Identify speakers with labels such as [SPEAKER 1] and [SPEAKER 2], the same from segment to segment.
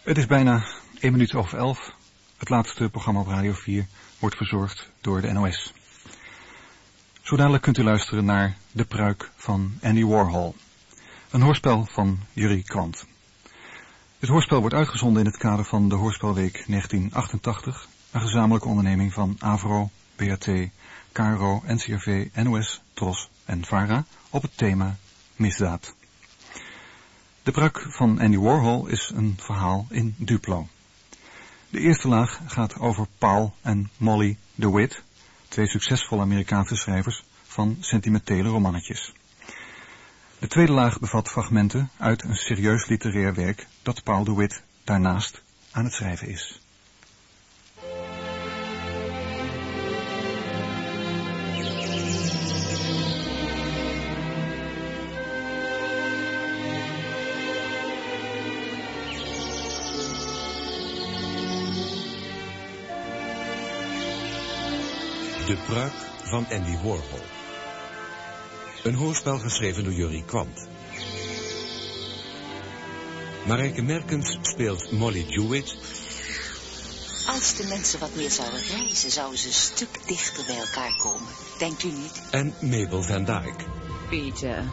[SPEAKER 1] Het is bijna 1 minuut over 11. Het laatste programma op Radio 4 wordt verzorgd door de NOS. Zo dadelijk kunt u luisteren naar De Pruik van Andy Warhol. Een hoorspel van Jurie Kwant. Het hoorspel wordt uitgezonden in het kader van de Hoorspelweek 1988, een gezamenlijke onderneming van AVRO, BAT, KRO, NCRV, NOS, TROS en VARA op het thema misdaad. De Pruik van Andy Warhol is een verhaal in Duplo. De eerste laag gaat over Paul en Molly DeWitt, twee succesvolle Amerikaanse schrijvers van sentimentele romannetjes. De tweede laag bevat fragmenten uit een serieus literair werk dat Paul DeWitt daarnaast aan het schrijven is.
[SPEAKER 2] De pruik van Andy Warhol. Een hoorspel geschreven door Jurie Kwant. Marijke Merkens speelt Molly Jewett.
[SPEAKER 3] Als de mensen wat meer zouden reizen, zouden ze een stuk dichter bij elkaar komen. Denkt u niet?
[SPEAKER 2] En Mabel van Dijk.
[SPEAKER 4] Pieter,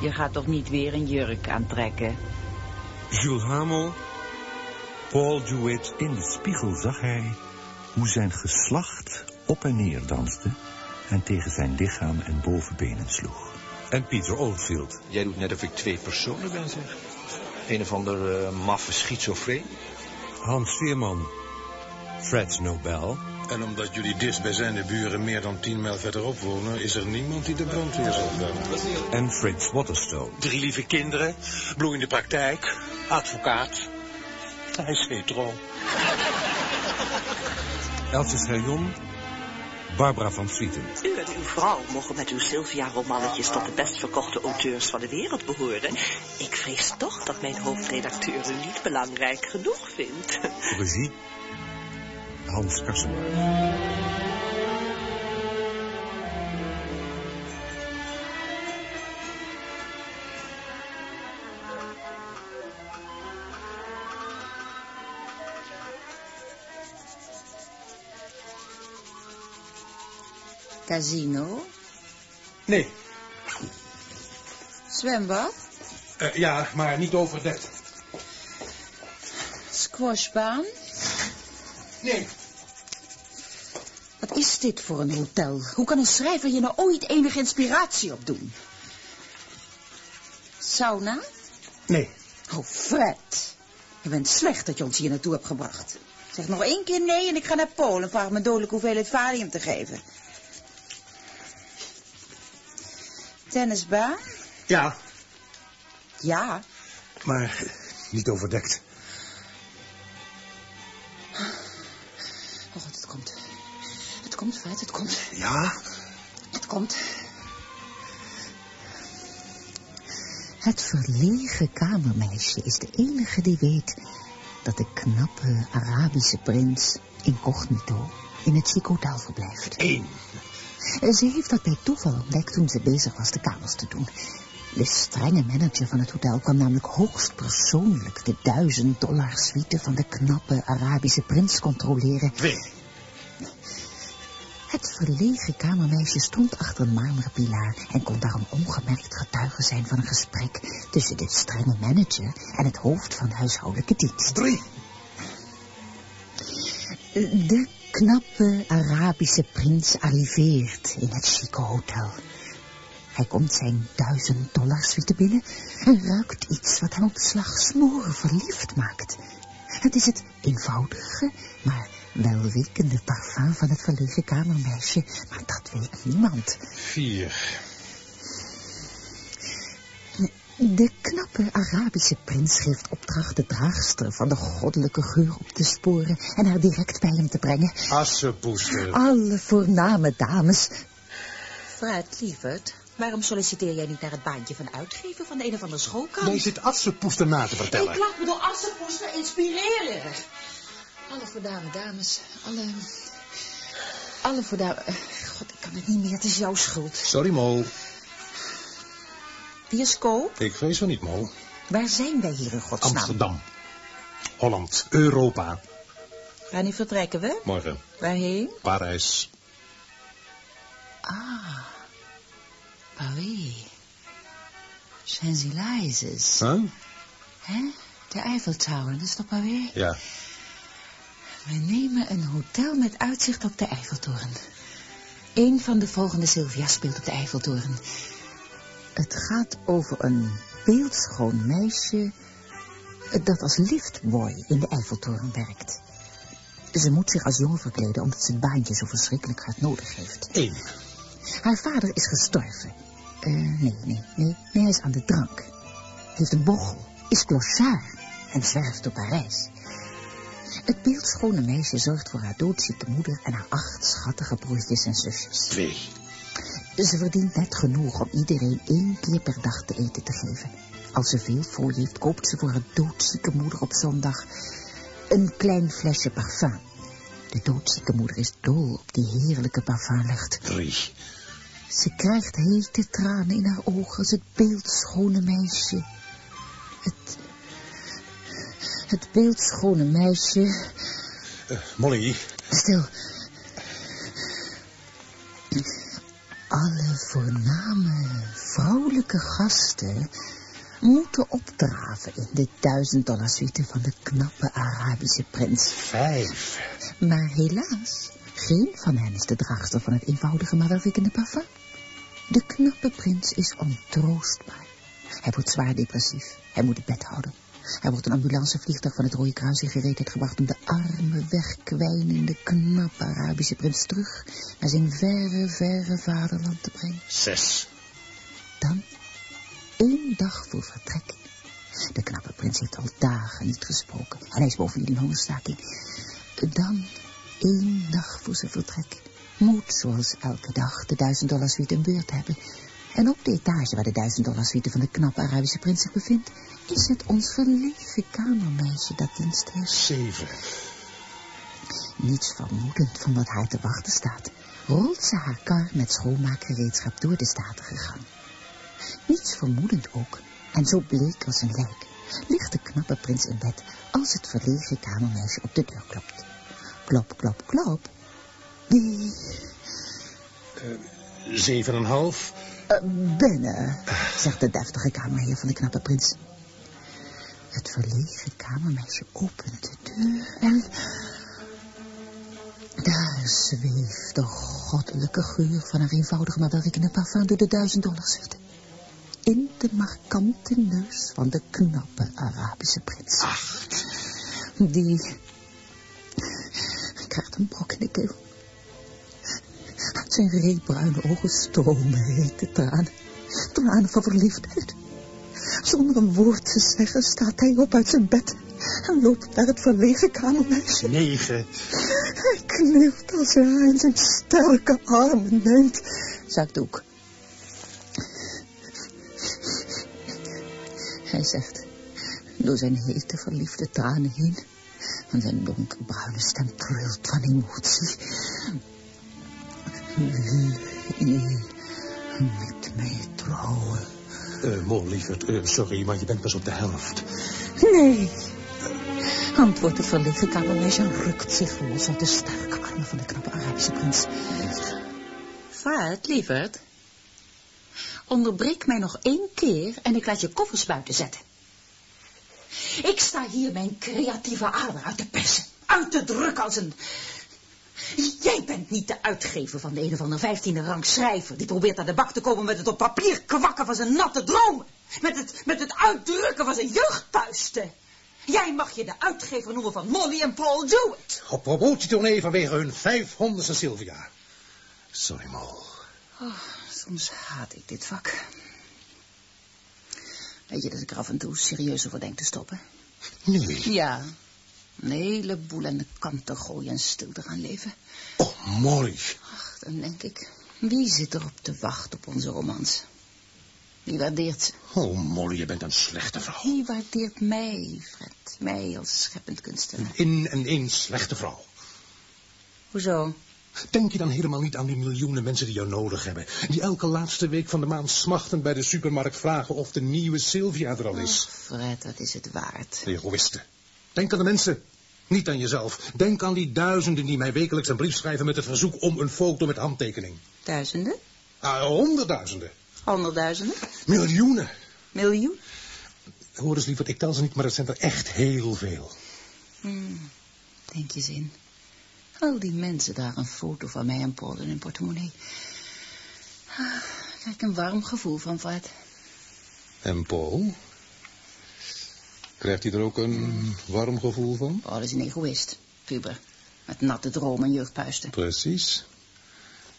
[SPEAKER 4] je gaat toch niet weer een jurk aantrekken?
[SPEAKER 2] Jules Hamel. Paul Jewett.
[SPEAKER 5] In de spiegel zag hij hoe zijn geslacht op en neer danste en tegen zijn lichaam en bovenbenen sloeg.
[SPEAKER 2] En Peter Oldfield.
[SPEAKER 6] Jij doet net of ik twee personen ben, zeg. Een of ander uh, maffe schizofreen.
[SPEAKER 2] Hans Veerman. Fred Nobel.
[SPEAKER 7] En omdat jullie dicht bij zijn de buren meer dan tien mijl verderop wonen... is er niemand die de brandweer zal bellen.
[SPEAKER 2] En Frits Waterstone.
[SPEAKER 8] Drie lieve kinderen, bloeiende praktijk, advocaat. Hij is hetero.
[SPEAKER 2] Eltje Scherjon. Barbara van Swieten.
[SPEAKER 3] U en uw vrouw mogen met uw Sylvia-romannetjes tot de best verkochte auteurs van de wereld behoren. Ik vrees toch dat mijn hoofdredacteur u niet belangrijk genoeg vindt.
[SPEAKER 2] Regie. Hans Kassenbaar.
[SPEAKER 9] Casino?
[SPEAKER 8] Nee,
[SPEAKER 9] Zwembad?
[SPEAKER 8] eh, ja, maar niet overdekt.
[SPEAKER 9] Squashbaan?
[SPEAKER 8] Nee,
[SPEAKER 9] Wat is dit voor een hotel? Hoe kan een schrijver je nou ooit enige inspiratie opdoen? Sauna?
[SPEAKER 8] nee.
[SPEAKER 9] Oh, Fred. Je bent slecht dat je ons hier naartoe hebt gebracht. Zeg nog één keer nee en ik ga naar Polen en vraag me dodelijk hoeveelheid valium te geven. Tennisbaan?
[SPEAKER 8] Ja,
[SPEAKER 9] Ja.
[SPEAKER 8] maar niet overdekt.
[SPEAKER 9] Oh, God, het komt. Het komt, Fred, het komt.
[SPEAKER 8] Ja?
[SPEAKER 9] Het komt. Het verlegen kamermeisje is de enige die weet dat de knappe Arabische prins incognito in het chic hotel verblijft.
[SPEAKER 8] Eén.
[SPEAKER 9] Ze heeft dat bij toeval ontdekt toen ze bezig was de kamers te doen. De strenge manager van het hotel kwam namelijk hoogst persoonlijk de duizend dollar suite van de knappe Arabische prins controleren.
[SPEAKER 8] Twee.
[SPEAKER 9] Het verlegen kamermeisje stond achter een marmeren pilaar en kon daarom ongemerkt getuige zijn van een gesprek tussen de strenge manager en het hoofd van de huishoudelijke dienst.
[SPEAKER 8] Drie.
[SPEAKER 9] De knappe Arabische prins arriveert in het chique hotel. Hij komt zijn duizend dollar suite binnen en ruikt iets wat hem op slag smoren verliefd maakt. Het is het eenvoudige, maar welriekende parfum van het verlegen kamermeisje, maar dat weet niemand.
[SPEAKER 7] Vier.
[SPEAKER 9] De knappe Arabische prins geeft opdracht de draagster van de goddelijke geur op te sporen en haar direct bij hem te brengen.
[SPEAKER 7] Assepoester.
[SPEAKER 9] Alle voorname dames. Fred, lieverd, waarom solliciteer jij niet naar het baantje van uitgever van de een of andere schoolkant?
[SPEAKER 8] Jij zit Assepoester na te vertellen.
[SPEAKER 9] Ik laat me door Assepoester inspireren. Alle voorname dames, alle... Alle voorname... eh, God, ik kan het niet meer, het is jouw schuld.
[SPEAKER 7] Sorry, Mol.
[SPEAKER 9] Bioscoop,
[SPEAKER 7] Ik vrees van niet, Mol.
[SPEAKER 9] waar zijn wij hier in godsnaam?
[SPEAKER 7] Amsterdam.
[SPEAKER 8] Holland, Europa.
[SPEAKER 10] Wanneer vertrekken we?
[SPEAKER 8] Morgen,
[SPEAKER 10] Waarheen?
[SPEAKER 8] Parijs.
[SPEAKER 9] Ah, Paris. Champs-Élysées.
[SPEAKER 8] Huh?
[SPEAKER 9] Hè? De Eiffeltower, dat is toch Paris?
[SPEAKER 8] Ja.
[SPEAKER 9] We nemen een hotel met uitzicht op de Eiffeltoren. Eén van de volgende Sylvia speelt op de Eiffeltoren. Het gaat over een beeldschoon meisje dat als liftboy in de Eiffeltoren werkt. Ze moet zich als jongen verkleden omdat ze het baantje zo verschrikkelijk hard nodig heeft.
[SPEAKER 8] Eén.
[SPEAKER 9] Haar vader is gestorven. Eh, nee, nee, nee, nee, hij is aan de drank. Heeft een bochel, is clochard en zwerft door Parijs. Het beeldschone meisje zorgt voor haar doodzieke moeder en haar acht schattige broertjes en zusjes.
[SPEAKER 8] Twee.
[SPEAKER 9] Ze verdient net genoeg om iedereen één keer per dag te eten te geven. Als ze veel voor heeft, koopt ze voor haar doodzieke moeder op zondag een klein flesje parfum. De doodzieke moeder is dol op die heerlijke parfumlucht.
[SPEAKER 8] Drie.
[SPEAKER 9] Ze krijgt hete tranen in haar ogen als het beeldschone meisje. Het, het beeldschone meisje...
[SPEAKER 8] Eh, Molly,
[SPEAKER 9] Stil. Alle voorname vrouwelijke gasten moeten opdraven in de duizend dollar suite van de knappe Arabische prins.
[SPEAKER 8] vijf.
[SPEAKER 9] Maar helaas, geen van hen is de draagster van het eenvoudige maar welriekende parfum. De knappe prins is ontroostbaar. Hij wordt zwaar depressief. Hij moet het bed houden. Hij wordt een ambulancevliegtuig van het Rode Kruis in gereedheid gebracht om de arme, wegkwijnende, knappe Arabische prins terug naar zijn verre, verre vaderland te brengen.
[SPEAKER 8] Zes.
[SPEAKER 9] Dan, één dag voor vertrek. De knappe prins heeft al dagen niet gesproken. En hij is bovendien in hongerstaking. Dan, één dag voor zijn vertrek. Moet, zoals elke dag, de duizend dollar suite een beurt hebben. En op de etage waar de duizend dollar suite van de knappe Arabische prins zich bevindt... is het ons verlegen kamermeisje dat dienst heeft.
[SPEAKER 8] Zeven.
[SPEAKER 9] Niets vermoedend van wat haar te wachten staat, rolt ze haar kar met schoonmaakgereedschap door de statige gang. Niets vermoedend ook, en zo bleek als een lijk, ligt de knappe prins in bed als het verlegen kamermeisje op de deur klopt. Klop, klop, klop. Wie?
[SPEAKER 8] Zeven en een half.
[SPEAKER 9] Eh, binnen, zegt de deftige kamerheer van de knappe prins. Het verlegen kamermeisje opent de deur en... Daar zweeft de goddelijke geur van een eenvoudige maar welriekende parfum door de duizend dollars suite. In de markante neus van de knappe Arabische prins. Die krijgt een brok in de keel. Zijn reetbruine ogen stromen hete tranen. Tranen van verliefdheid. Zonder een woord te zeggen staat hij op uit zijn bed en loopt naar het verlegen kamermeisje.
[SPEAKER 8] Negen.
[SPEAKER 9] Hij knielt als hij haar in zijn sterke armen neemt. Zakdoek. Hij zegt, door zijn hete verliefde tranen heen, en zijn donkerbruine stem trilt van emotie. Wil je met mij trouwen?
[SPEAKER 8] Eh, Mol, lieverd, eh, sorry, maar je bent pas op de helft.
[SPEAKER 9] Nee, antwoordt het verlegen kamermeisje en rukt zich los uit de sterke armen van de knappe Arabische prins.
[SPEAKER 10] Vaart, lieverd. Onderbreek mij nog één keer en ik laat je koffers buiten zetten. Ik sta hier mijn creatieve ader uit te persen. Uit te drukken als een... Jij bent niet de uitgever van de een of ander vijftiende rang schrijver... die probeert aan de bak te komen met het op papier kwakken van zijn natte dromen. Met het, met het uitdrukken van zijn jeugdpuisten. Jij mag je de uitgever noemen van Molly en Paul Jewett.
[SPEAKER 8] Op promotietournee vanwege hun vijfhonderdste Sylvia. Sorry, Mol.
[SPEAKER 10] Oh, soms haat ik dit vak. Weet je dat ik er af en toe serieus over denk te stoppen?
[SPEAKER 8] Nee.
[SPEAKER 10] Ja, een heleboel aan de kant te gooien en stil te gaan leven.
[SPEAKER 8] Oh, Molly.
[SPEAKER 10] Ach, dan denk ik, wie zit er op te wachten op onze romans? Wie waardeert ze?
[SPEAKER 8] Oh, Molly, je bent een slechte vrouw.
[SPEAKER 10] Wie waardeert mij, Fred? Mij als scheppend kunstenaar.
[SPEAKER 8] In en één slechte vrouw.
[SPEAKER 10] Hoezo?
[SPEAKER 8] Denk je dan helemaal niet aan die miljoenen mensen die jou nodig hebben? Die elke laatste week van de maand smachtend bij de supermarkt vragen of de nieuwe Sylvia er al is.
[SPEAKER 10] Ach, Fred, wat is het waard?
[SPEAKER 8] Egoïsten. Denk aan de mensen. Niet aan jezelf. Denk aan die duizenden die mij wekelijks een brief schrijven met het verzoek om een foto met handtekening.
[SPEAKER 9] Duizenden?
[SPEAKER 8] Ah, honderdduizenden.
[SPEAKER 9] Honderdduizenden?
[SPEAKER 8] Miljoenen.
[SPEAKER 9] Miljoen?
[SPEAKER 8] Hoor eens lieverd, ik tel ze niet, maar het zijn er echt heel veel.
[SPEAKER 9] Hmm, denk je zin. Al die mensen dragen een foto van mij en Paul in hun portemonnee. Ah, daar krijg ik een warm gevoel van, Fred.
[SPEAKER 8] En Paul? Krijgt hij er ook een warm gevoel van?
[SPEAKER 9] Paul is een egoïst, puber. Met natte dromen en jeugdpuisten.
[SPEAKER 8] Precies.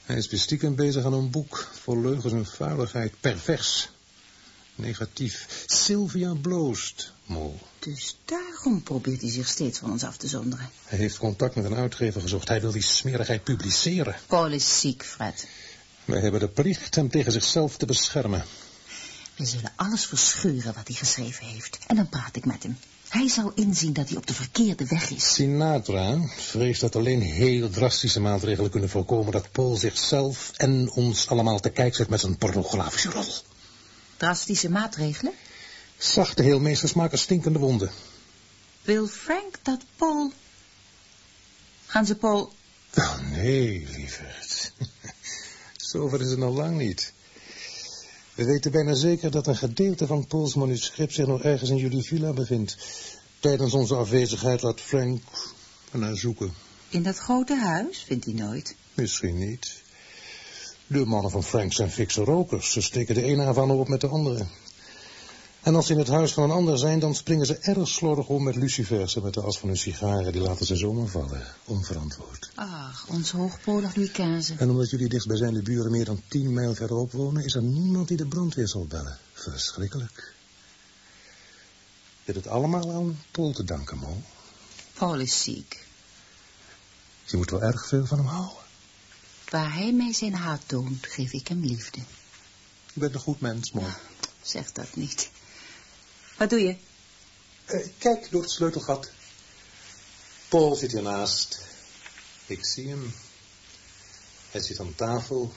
[SPEAKER 8] Hij is bestiekem bezig aan een boek vol leugens en vuiligheid. Pervers. Negatief. Sylvia bloost, Mol.
[SPEAKER 9] Dus daarom probeert hij zich steeds van ons af te zonderen.
[SPEAKER 8] Hij heeft contact met een uitgever gezocht. Hij wil die smerigheid publiceren.
[SPEAKER 9] Paul is ziek, Fred.
[SPEAKER 8] Wij hebben de plicht hem tegen zichzelf te beschermen.
[SPEAKER 9] We zullen alles verscheuren wat hij geschreven heeft. En dan praat ik met hem. Hij zal inzien dat hij op de verkeerde weg is.
[SPEAKER 8] Sinatra vreest dat alleen heel drastische maatregelen kunnen voorkomen... dat Paul zichzelf en ons allemaal te kijk zet met zijn pornografische rol.
[SPEAKER 9] Drastische maatregelen?
[SPEAKER 8] Zachte heelmeesters maken stinkende wonden.
[SPEAKER 9] Wil Frank dat Paul... Gaan ze Paul...
[SPEAKER 8] Oh, nee, lieverd. Zover is het nog lang niet. We weten bijna zeker dat een gedeelte van Pauls manuscript zich nog ergens in jullie villa bevindt. Tijdens onze afwezigheid laat Frank ernaar zoeken.
[SPEAKER 9] In dat grote huis vindt hij nooit.
[SPEAKER 8] Misschien niet. De mannen van Frank zijn fikse rokers. Ze steken de ene Havana op met de andere. En als ze in het huis van een ander zijn, dan springen ze erg slordig om met lucifers en met de as van hun sigaren. Die laten ze zomaar vallen, onverantwoord.
[SPEAKER 9] Ach, ons hoogpolig Louis
[SPEAKER 8] En omdat jullie dichtstbijzijnde buren meer dan tien mijl verderop wonen, is er niemand die de brandweer zal bellen. Verschrikkelijk. Je hebt het allemaal aan Paul te danken, Mo.
[SPEAKER 9] Paul is ziek.
[SPEAKER 8] Je moet wel erg veel van hem houden.
[SPEAKER 9] Waar hij mij zijn haat toont, geef ik hem liefde.
[SPEAKER 8] Je bent een goed mens, Mo.
[SPEAKER 9] Zeg dat niet. Wat doe je?
[SPEAKER 8] Uh, kijk door het sleutelgat. Paul zit hiernaast. Ik zie hem. Hij zit aan tafel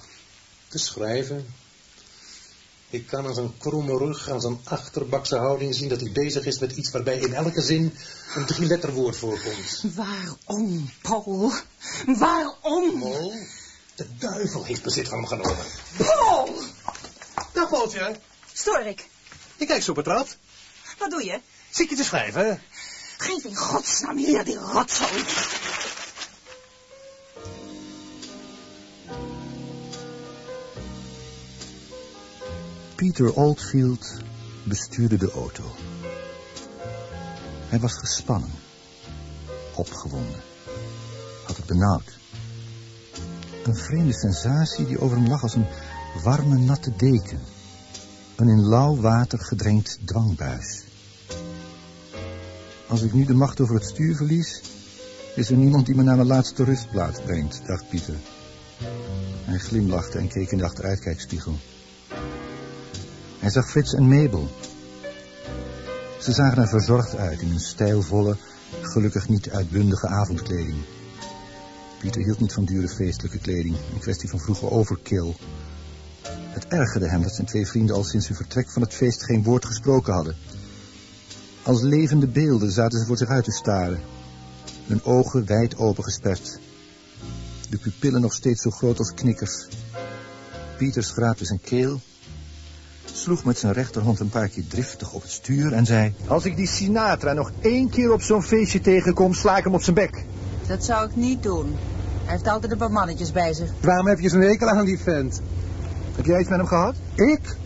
[SPEAKER 8] te schrijven. Ik kan aan zijn kromme rug, aan zijn achterbakse houding zien dat hij bezig is met iets waarbij in elke zin een drieletterwoord voorkomt.
[SPEAKER 9] Waarom, Paul? Waarom?
[SPEAKER 8] Paul, de duivel heeft bezit van hem genomen.
[SPEAKER 9] Paul!
[SPEAKER 11] Dag, Paultje.
[SPEAKER 9] Stoor ik?
[SPEAKER 11] Ik kijk zo op het rad.
[SPEAKER 9] Wat doe je?
[SPEAKER 11] Zit je te schrijven?
[SPEAKER 9] Geef in godsnaam hier die rotzooi.
[SPEAKER 5] Peter Oldfield bestuurde de auto. Hij was gespannen, opgewonden, had het benauwd. Een vreemde sensatie die over hem lag als een warme, natte deken. Een in lauw water gedrenkt dwangbuis. Als ik nu de macht over het stuur verlies, is er niemand die me naar mijn laatste rustplaats brengt, dacht Pieter. Hij glimlachte en keek in de achteruitkijkspiegel. Hij zag Frits en Mabel. Ze zagen er verzorgd uit in hun stijlvolle, gelukkig niet uitbundige avondkleding. Pieter hield niet van dure feestelijke kleding, een kwestie van vroege overkill. Het ergerde hem dat zijn twee vrienden al sinds hun vertrek van het feest geen woord gesproken hadden. Als levende beelden zaten ze voor zich uit te staren, hun ogen wijd opengesperd. De pupillen nog steeds zo groot als knikkers. Pieter schraapte zijn keel, sloeg met zijn rechterhand een paar keer driftig op het stuur en zei...
[SPEAKER 11] Als ik die Sinatra nog één keer op zo'n feestje tegenkom, sla ik hem op zijn bek.
[SPEAKER 9] Dat zou ik niet doen. Hij heeft altijd een paar mannetjes bij zich.
[SPEAKER 11] Waarom heb je zo'n hekel aan die vent? Heb jij iets met hem gehad?
[SPEAKER 8] Ik?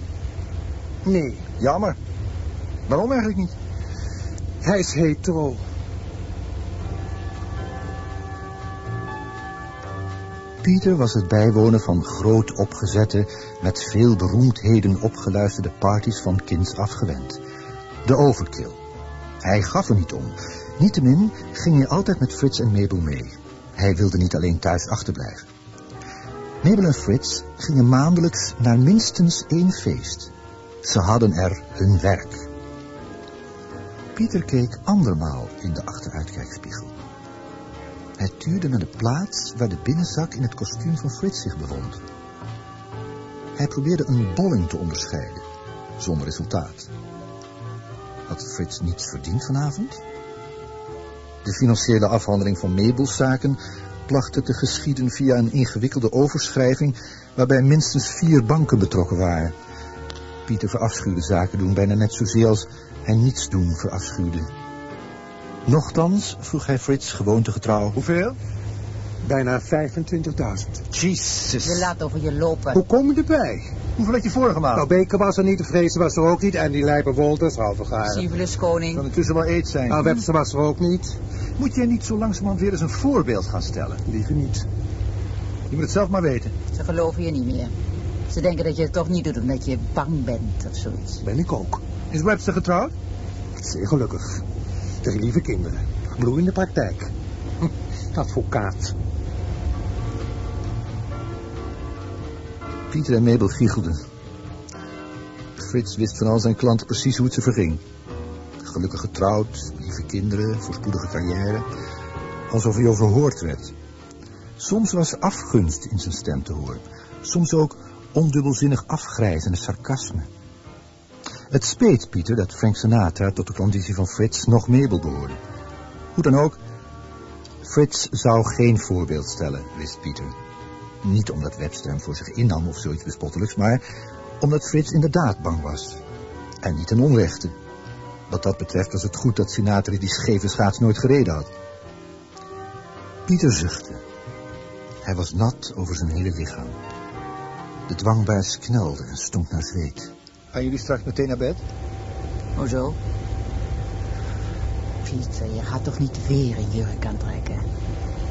[SPEAKER 8] Nee.
[SPEAKER 11] Jammer. Waarom eigenlijk niet?
[SPEAKER 8] Hij is hetero.
[SPEAKER 5] Pieter was het bijwonen van groot opgezette, met veel beroemdheden opgeluisterde parties van kinds afgewend. De overkill. Hij gaf er niet om. Niettemin ging hij altijd met Frits en Mabel mee. Hij wilde niet alleen thuis achterblijven. Mabel en Frits gingen maandelijks naar minstens één feest. Ze hadden er hun werk. Pieter keek andermaal in de achteruitkijkspiegel. Hij tuurde naar de plaats waar de binnenzak in het kostuum van Frits zich bevond. Hij probeerde een bolling te onderscheiden, zonder resultaat. Had Frits niets verdiend vanavond? De financiële afhandeling van Mabel's placht te geschieden via een ingewikkelde overschrijving waarbij minstens vier banken betrokken waren. Pieter verafschuwde zaken doen bijna net zozeer als hij niets doen verafschuwde. Nochtans vroeg hij Frits gewoontegetrouw.
[SPEAKER 12] Hoeveel?
[SPEAKER 7] Bijna 25.000.
[SPEAKER 5] Jesus.
[SPEAKER 13] Je laat over je lopen.
[SPEAKER 7] Hoe kom je erbij?
[SPEAKER 5] Hoeveel had je vorige maand?
[SPEAKER 7] Nou, Beker was er niet, de Vrezen was er ook niet en die Lijper Wolters, halve garen.
[SPEAKER 13] Syphilis koning.
[SPEAKER 5] Kan intussen wel eet zijn.
[SPEAKER 7] Nou, Webster was er ook niet.
[SPEAKER 5] Moet jij niet zo langzamerhand weer eens een voorbeeld gaan stellen?
[SPEAKER 7] Liever niet.
[SPEAKER 5] Je moet het zelf maar weten.
[SPEAKER 13] Ze geloven je niet meer. Ze denken dat je het toch niet doet omdat je bang bent of zoiets.
[SPEAKER 7] Ben ik ook.
[SPEAKER 5] Is Webster getrouwd?
[SPEAKER 7] Zeer gelukkig. Drie lieve kinderen. Bloeiende praktijk. Hm, advocaat.
[SPEAKER 5] Pieter en Mabel giechelden. Frits wist van al zijn klanten precies hoe het ze verging. Gelukkig getrouwd, lieve kinderen, voorspoedige carrière. Alsof hij overhoord werd. Soms was afgunst in zijn stem te horen. Soms ook ondubbelzinnig afgrijzende sarcasme. Het speet Pieter dat Frank Sinatra tot de conditie van Frits nog Mabel behoorde. Hoe dan ook, Frits zou geen voorbeeld stellen, wist Pieter. Niet omdat Webster hem voor zich innam of zoiets bespottelijks, maar omdat Frits inderdaad bang was. En niet ten onrechte. Wat dat betreft was het goed dat Sinatra die scheve schaats nooit gereden had. Pieter zuchtte. Hij was nat over zijn hele lichaam. De dwangbuis knelde en stonk naar zweet. Gaan jullie straks meteen naar bed?
[SPEAKER 13] Hoezo? Pieter, je gaat toch niet weer een jurk aantrekken?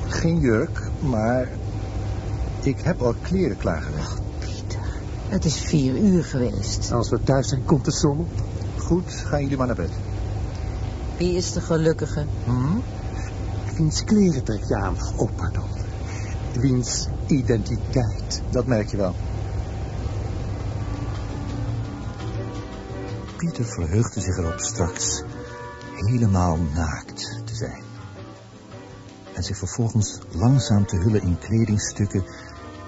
[SPEAKER 5] Geen jurk, maar ik heb al kleren klaargelegd.
[SPEAKER 13] Pieter, het is vier uur geweest.
[SPEAKER 7] Als we thuis zijn, komt de zon op.
[SPEAKER 5] Goed, gaan jullie maar naar bed.
[SPEAKER 13] Wie is de gelukkige?
[SPEAKER 5] Hm?
[SPEAKER 7] Wiens kleren trek je aan? Oh, pardon. Wiens identiteit?
[SPEAKER 5] Dat merk je wel. Pieter verheugde zich erop straks helemaal naakt te zijn. En zich vervolgens langzaam te hullen in kledingstukken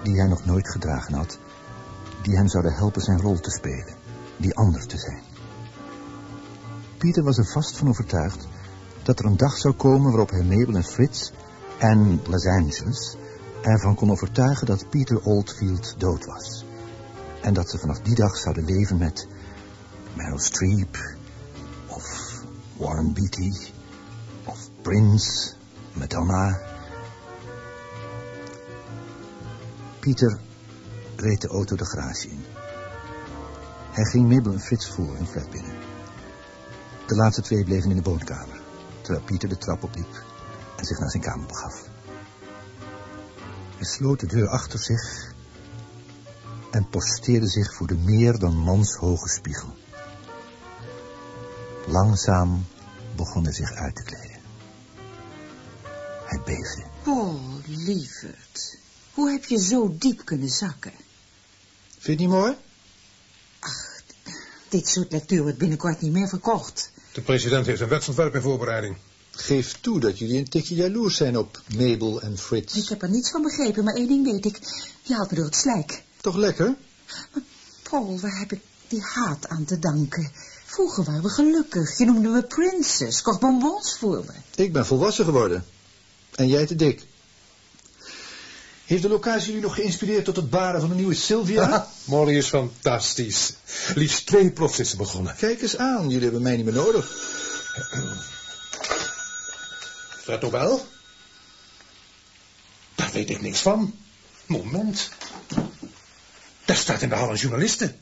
[SPEAKER 5] die hij nog nooit gedragen had, die hem zouden helpen zijn rol te spelen, die ander te zijn. Pieter was er vast van overtuigd dat er een dag zou komen waarop hij Mabel en Frits en Los Angeles ervan kon overtuigen dat Peter Oldfield dood was. En dat ze vanaf die dag zouden leven met Meryl Streep of Warren Beatty of Prince, Madonna. Pieter reed de auto de garage in. Hij ging Mabel en Frits voor in flat binnen. De laatste twee bleven in de woonkamer, terwijl Pieter de trap opliep en zich naar zijn kamer begaf. Hij sloot de deur achter zich en posteerde zich voor de meer dan manshoge spiegel. Langzaam begon hij zich uit te kleden. Hij beefde.
[SPEAKER 9] Oh, lieverd. Hoe heb je zo diep kunnen zakken?
[SPEAKER 5] Vind je het niet mooi?
[SPEAKER 9] Ach, dit soort lectuur wordt binnenkort niet meer verkocht.
[SPEAKER 8] De president heeft een wetsontwerp in voorbereiding.
[SPEAKER 5] Geef toe dat jullie een tikje jaloers zijn op Mabel en Frits.
[SPEAKER 9] Ik heb er niets van begrepen, maar één ding weet ik. Je haalt me door het slijk.
[SPEAKER 5] Toch lekker?
[SPEAKER 9] Paul, waar heb ik die haat aan te danken? Vroeger waren we gelukkig. Je noemde me princess, kocht bonbons voor me.
[SPEAKER 5] Ik ben volwassen geworden. En jij te dik. Heeft de locatie jullie nog geïnspireerd tot het baren van een nieuwe Sylvia?
[SPEAKER 8] Molly is fantastisch. Liefst twee processen begonnen.
[SPEAKER 5] Kijk eens aan, jullie hebben mij niet meer nodig.
[SPEAKER 8] Fred Nobel? Daar weet ik niks van. Moment. Daar staat in de hal een journaliste.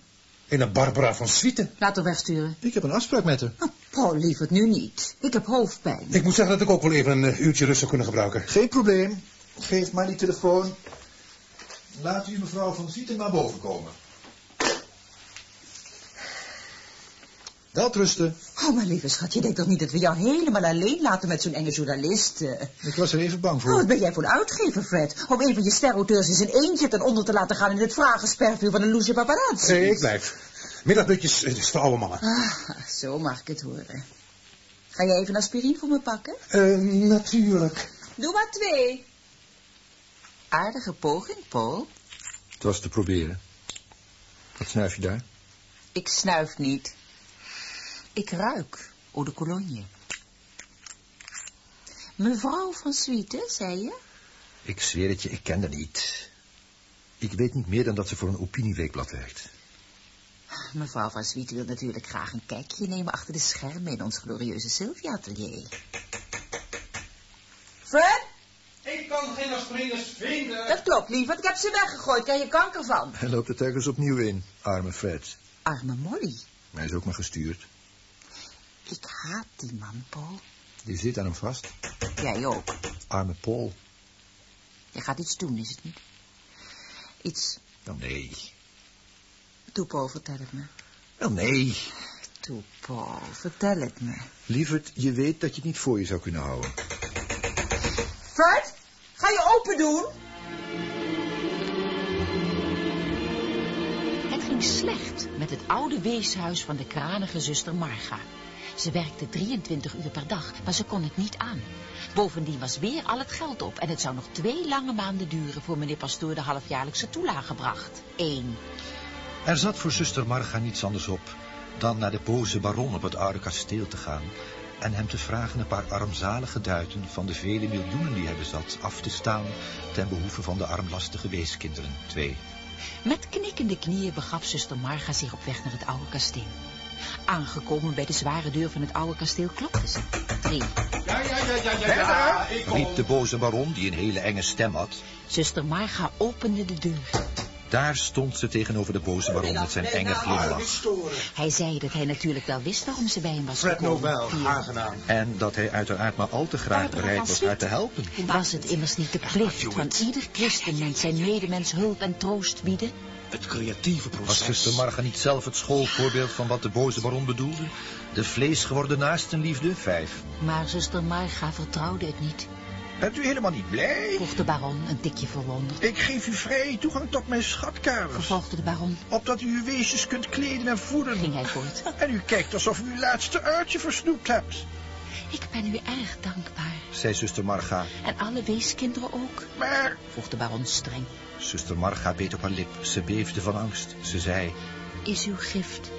[SPEAKER 8] In een Barbara van Swieten.
[SPEAKER 9] Laat haar wegsturen.
[SPEAKER 5] Ik heb een afspraak met haar.
[SPEAKER 9] Oh, Paul, lieverd, nu niet. Ik heb hoofdpijn.
[SPEAKER 8] Ik moet zeggen dat ik ook wel even een eh, uurtje rust zou kunnen gebruiken.
[SPEAKER 5] Geen probleem. Geef maar die telefoon. Laat u mevrouw van Zieten maar boven komen. Welterusten.
[SPEAKER 9] Oh, maar lieve schat, je denkt toch niet dat we jou helemaal alleen laten met zo'n enge journalist? eh?
[SPEAKER 5] Ik was er even bang
[SPEAKER 9] Oh,
[SPEAKER 5] voor.
[SPEAKER 9] wat ben jij voor een uitgever, Fred? Om een van je sterrauteurs in zijn eentje ten onder te laten gaan in het vragenspervuur van een loesje paparazzi.
[SPEAKER 8] Nee, ik blijf. Middagdutjes het is voor oude mannen.
[SPEAKER 9] Ah, zo mag ik het horen. Ga je even aspirine voor me pakken?
[SPEAKER 8] Eh, natuurlijk.
[SPEAKER 9] Doe maar twee. Aardige poging, Paul.
[SPEAKER 5] Het was te proberen. Wat snuif je daar?
[SPEAKER 9] Ik snuif niet. Ik ruik eau de cologne. Mevrouw van Suite, zei je?
[SPEAKER 5] Ik zweer het je, ik ken haar niet. Ik weet niet meer dan dat ze voor een opinieweekblad werkt.
[SPEAKER 9] Mevrouw van Suite wil natuurlijk graag een kijkje nemen achter de schermen in ons glorieuze Sylvia-atelier. Fred?
[SPEAKER 8] Ik kan geen aspirines vinden.
[SPEAKER 9] Dat klopt, lieverd. Ik heb ze weggegooid. Krijg je kanker van.
[SPEAKER 5] Hij loopt er telkens opnieuw in, arme Fred.
[SPEAKER 9] Arme Molly.
[SPEAKER 5] Hij is ook maar gestuurd.
[SPEAKER 9] Ik haat die man, Paul.
[SPEAKER 5] Die zit aan hem vast.
[SPEAKER 9] Jij ook.
[SPEAKER 5] Arme Paul.
[SPEAKER 9] Je gaat iets doen, is het niet? Iets...
[SPEAKER 5] Wel nee.
[SPEAKER 9] Toe, Paul, vertel het me.
[SPEAKER 5] Wel nee.
[SPEAKER 9] Toe, Paul, vertel het me.
[SPEAKER 5] Lieverd, je weet dat je het niet voor je zou kunnen houden.
[SPEAKER 9] Fred, ga je open doen? Het ging slecht met het oude weeshuis van de kranige zuster Marga. Ze werkte 23 uur per dag, maar ze kon het niet aan. Bovendien was weer al het geld op en het zou nog twee lange maanden duren voor meneer Pastoor de halfjaarlijkse toelage bracht. Eén.
[SPEAKER 5] Er zat voor zuster Marga niets anders op dan naar de boze baron op het oude kasteel te gaan en hem te vragen een paar armzalige duiten van de vele miljoenen die hij bezat af te staan ten behoeve van de armlastige weeskinderen. Twee.
[SPEAKER 9] Met knikkende knieën begaf zuster Marga zich op weg naar het oude kasteel. Aangekomen bij de zware deur van het oude kasteel klopte ze. Drie.
[SPEAKER 8] Ja, ja, ja, ja, ja, ja. Ik kom.
[SPEAKER 5] riep de boze baron, die een hele enge stem had.
[SPEAKER 9] Zuster Marga opende de deur.
[SPEAKER 5] Daar stond ze tegenover de boze baron met zijn enge glimlach.
[SPEAKER 9] Hij zei dat hij natuurlijk wel wist waarom ze bij hem was
[SPEAKER 8] Fred
[SPEAKER 9] gekomen.
[SPEAKER 8] Nobel, aangenaam.
[SPEAKER 5] En dat hij uiteraard maar al te graag bereid was haar te helpen.
[SPEAKER 9] Was het immers niet de plicht van ieder christenmens zijn medemens hulp en troost bieden?
[SPEAKER 6] Het creatieve
[SPEAKER 5] Was
[SPEAKER 6] proces.
[SPEAKER 5] zuster Marga niet zelf het schoolvoorbeeld van wat de boze baron bedoelde? De vleesgeworden naastenliefde? Vijf.
[SPEAKER 9] Maar zuster Marga vertrouwde het niet,
[SPEAKER 12] Bent u helemaal niet blij?
[SPEAKER 9] vroeg de baron een tikje verwonderd.
[SPEAKER 12] Ik geef u vrije toegang tot mijn schatkamers.
[SPEAKER 9] Vervolgde de baron,
[SPEAKER 12] Opdat u uw weesjes kunt kleden en voeden.
[SPEAKER 9] ging hij voort.
[SPEAKER 12] En u kijkt alsof u uw laatste uitje versnoept hebt.
[SPEAKER 9] Ik ben u erg dankbaar.
[SPEAKER 5] zei zuster Marga.
[SPEAKER 9] En alle weeskinderen ook,
[SPEAKER 12] Maar
[SPEAKER 9] vroeg de baron streng.
[SPEAKER 5] Zuster Marga beet op haar lip. Ze beefde van angst. Ze zei,
[SPEAKER 9] Is uw gift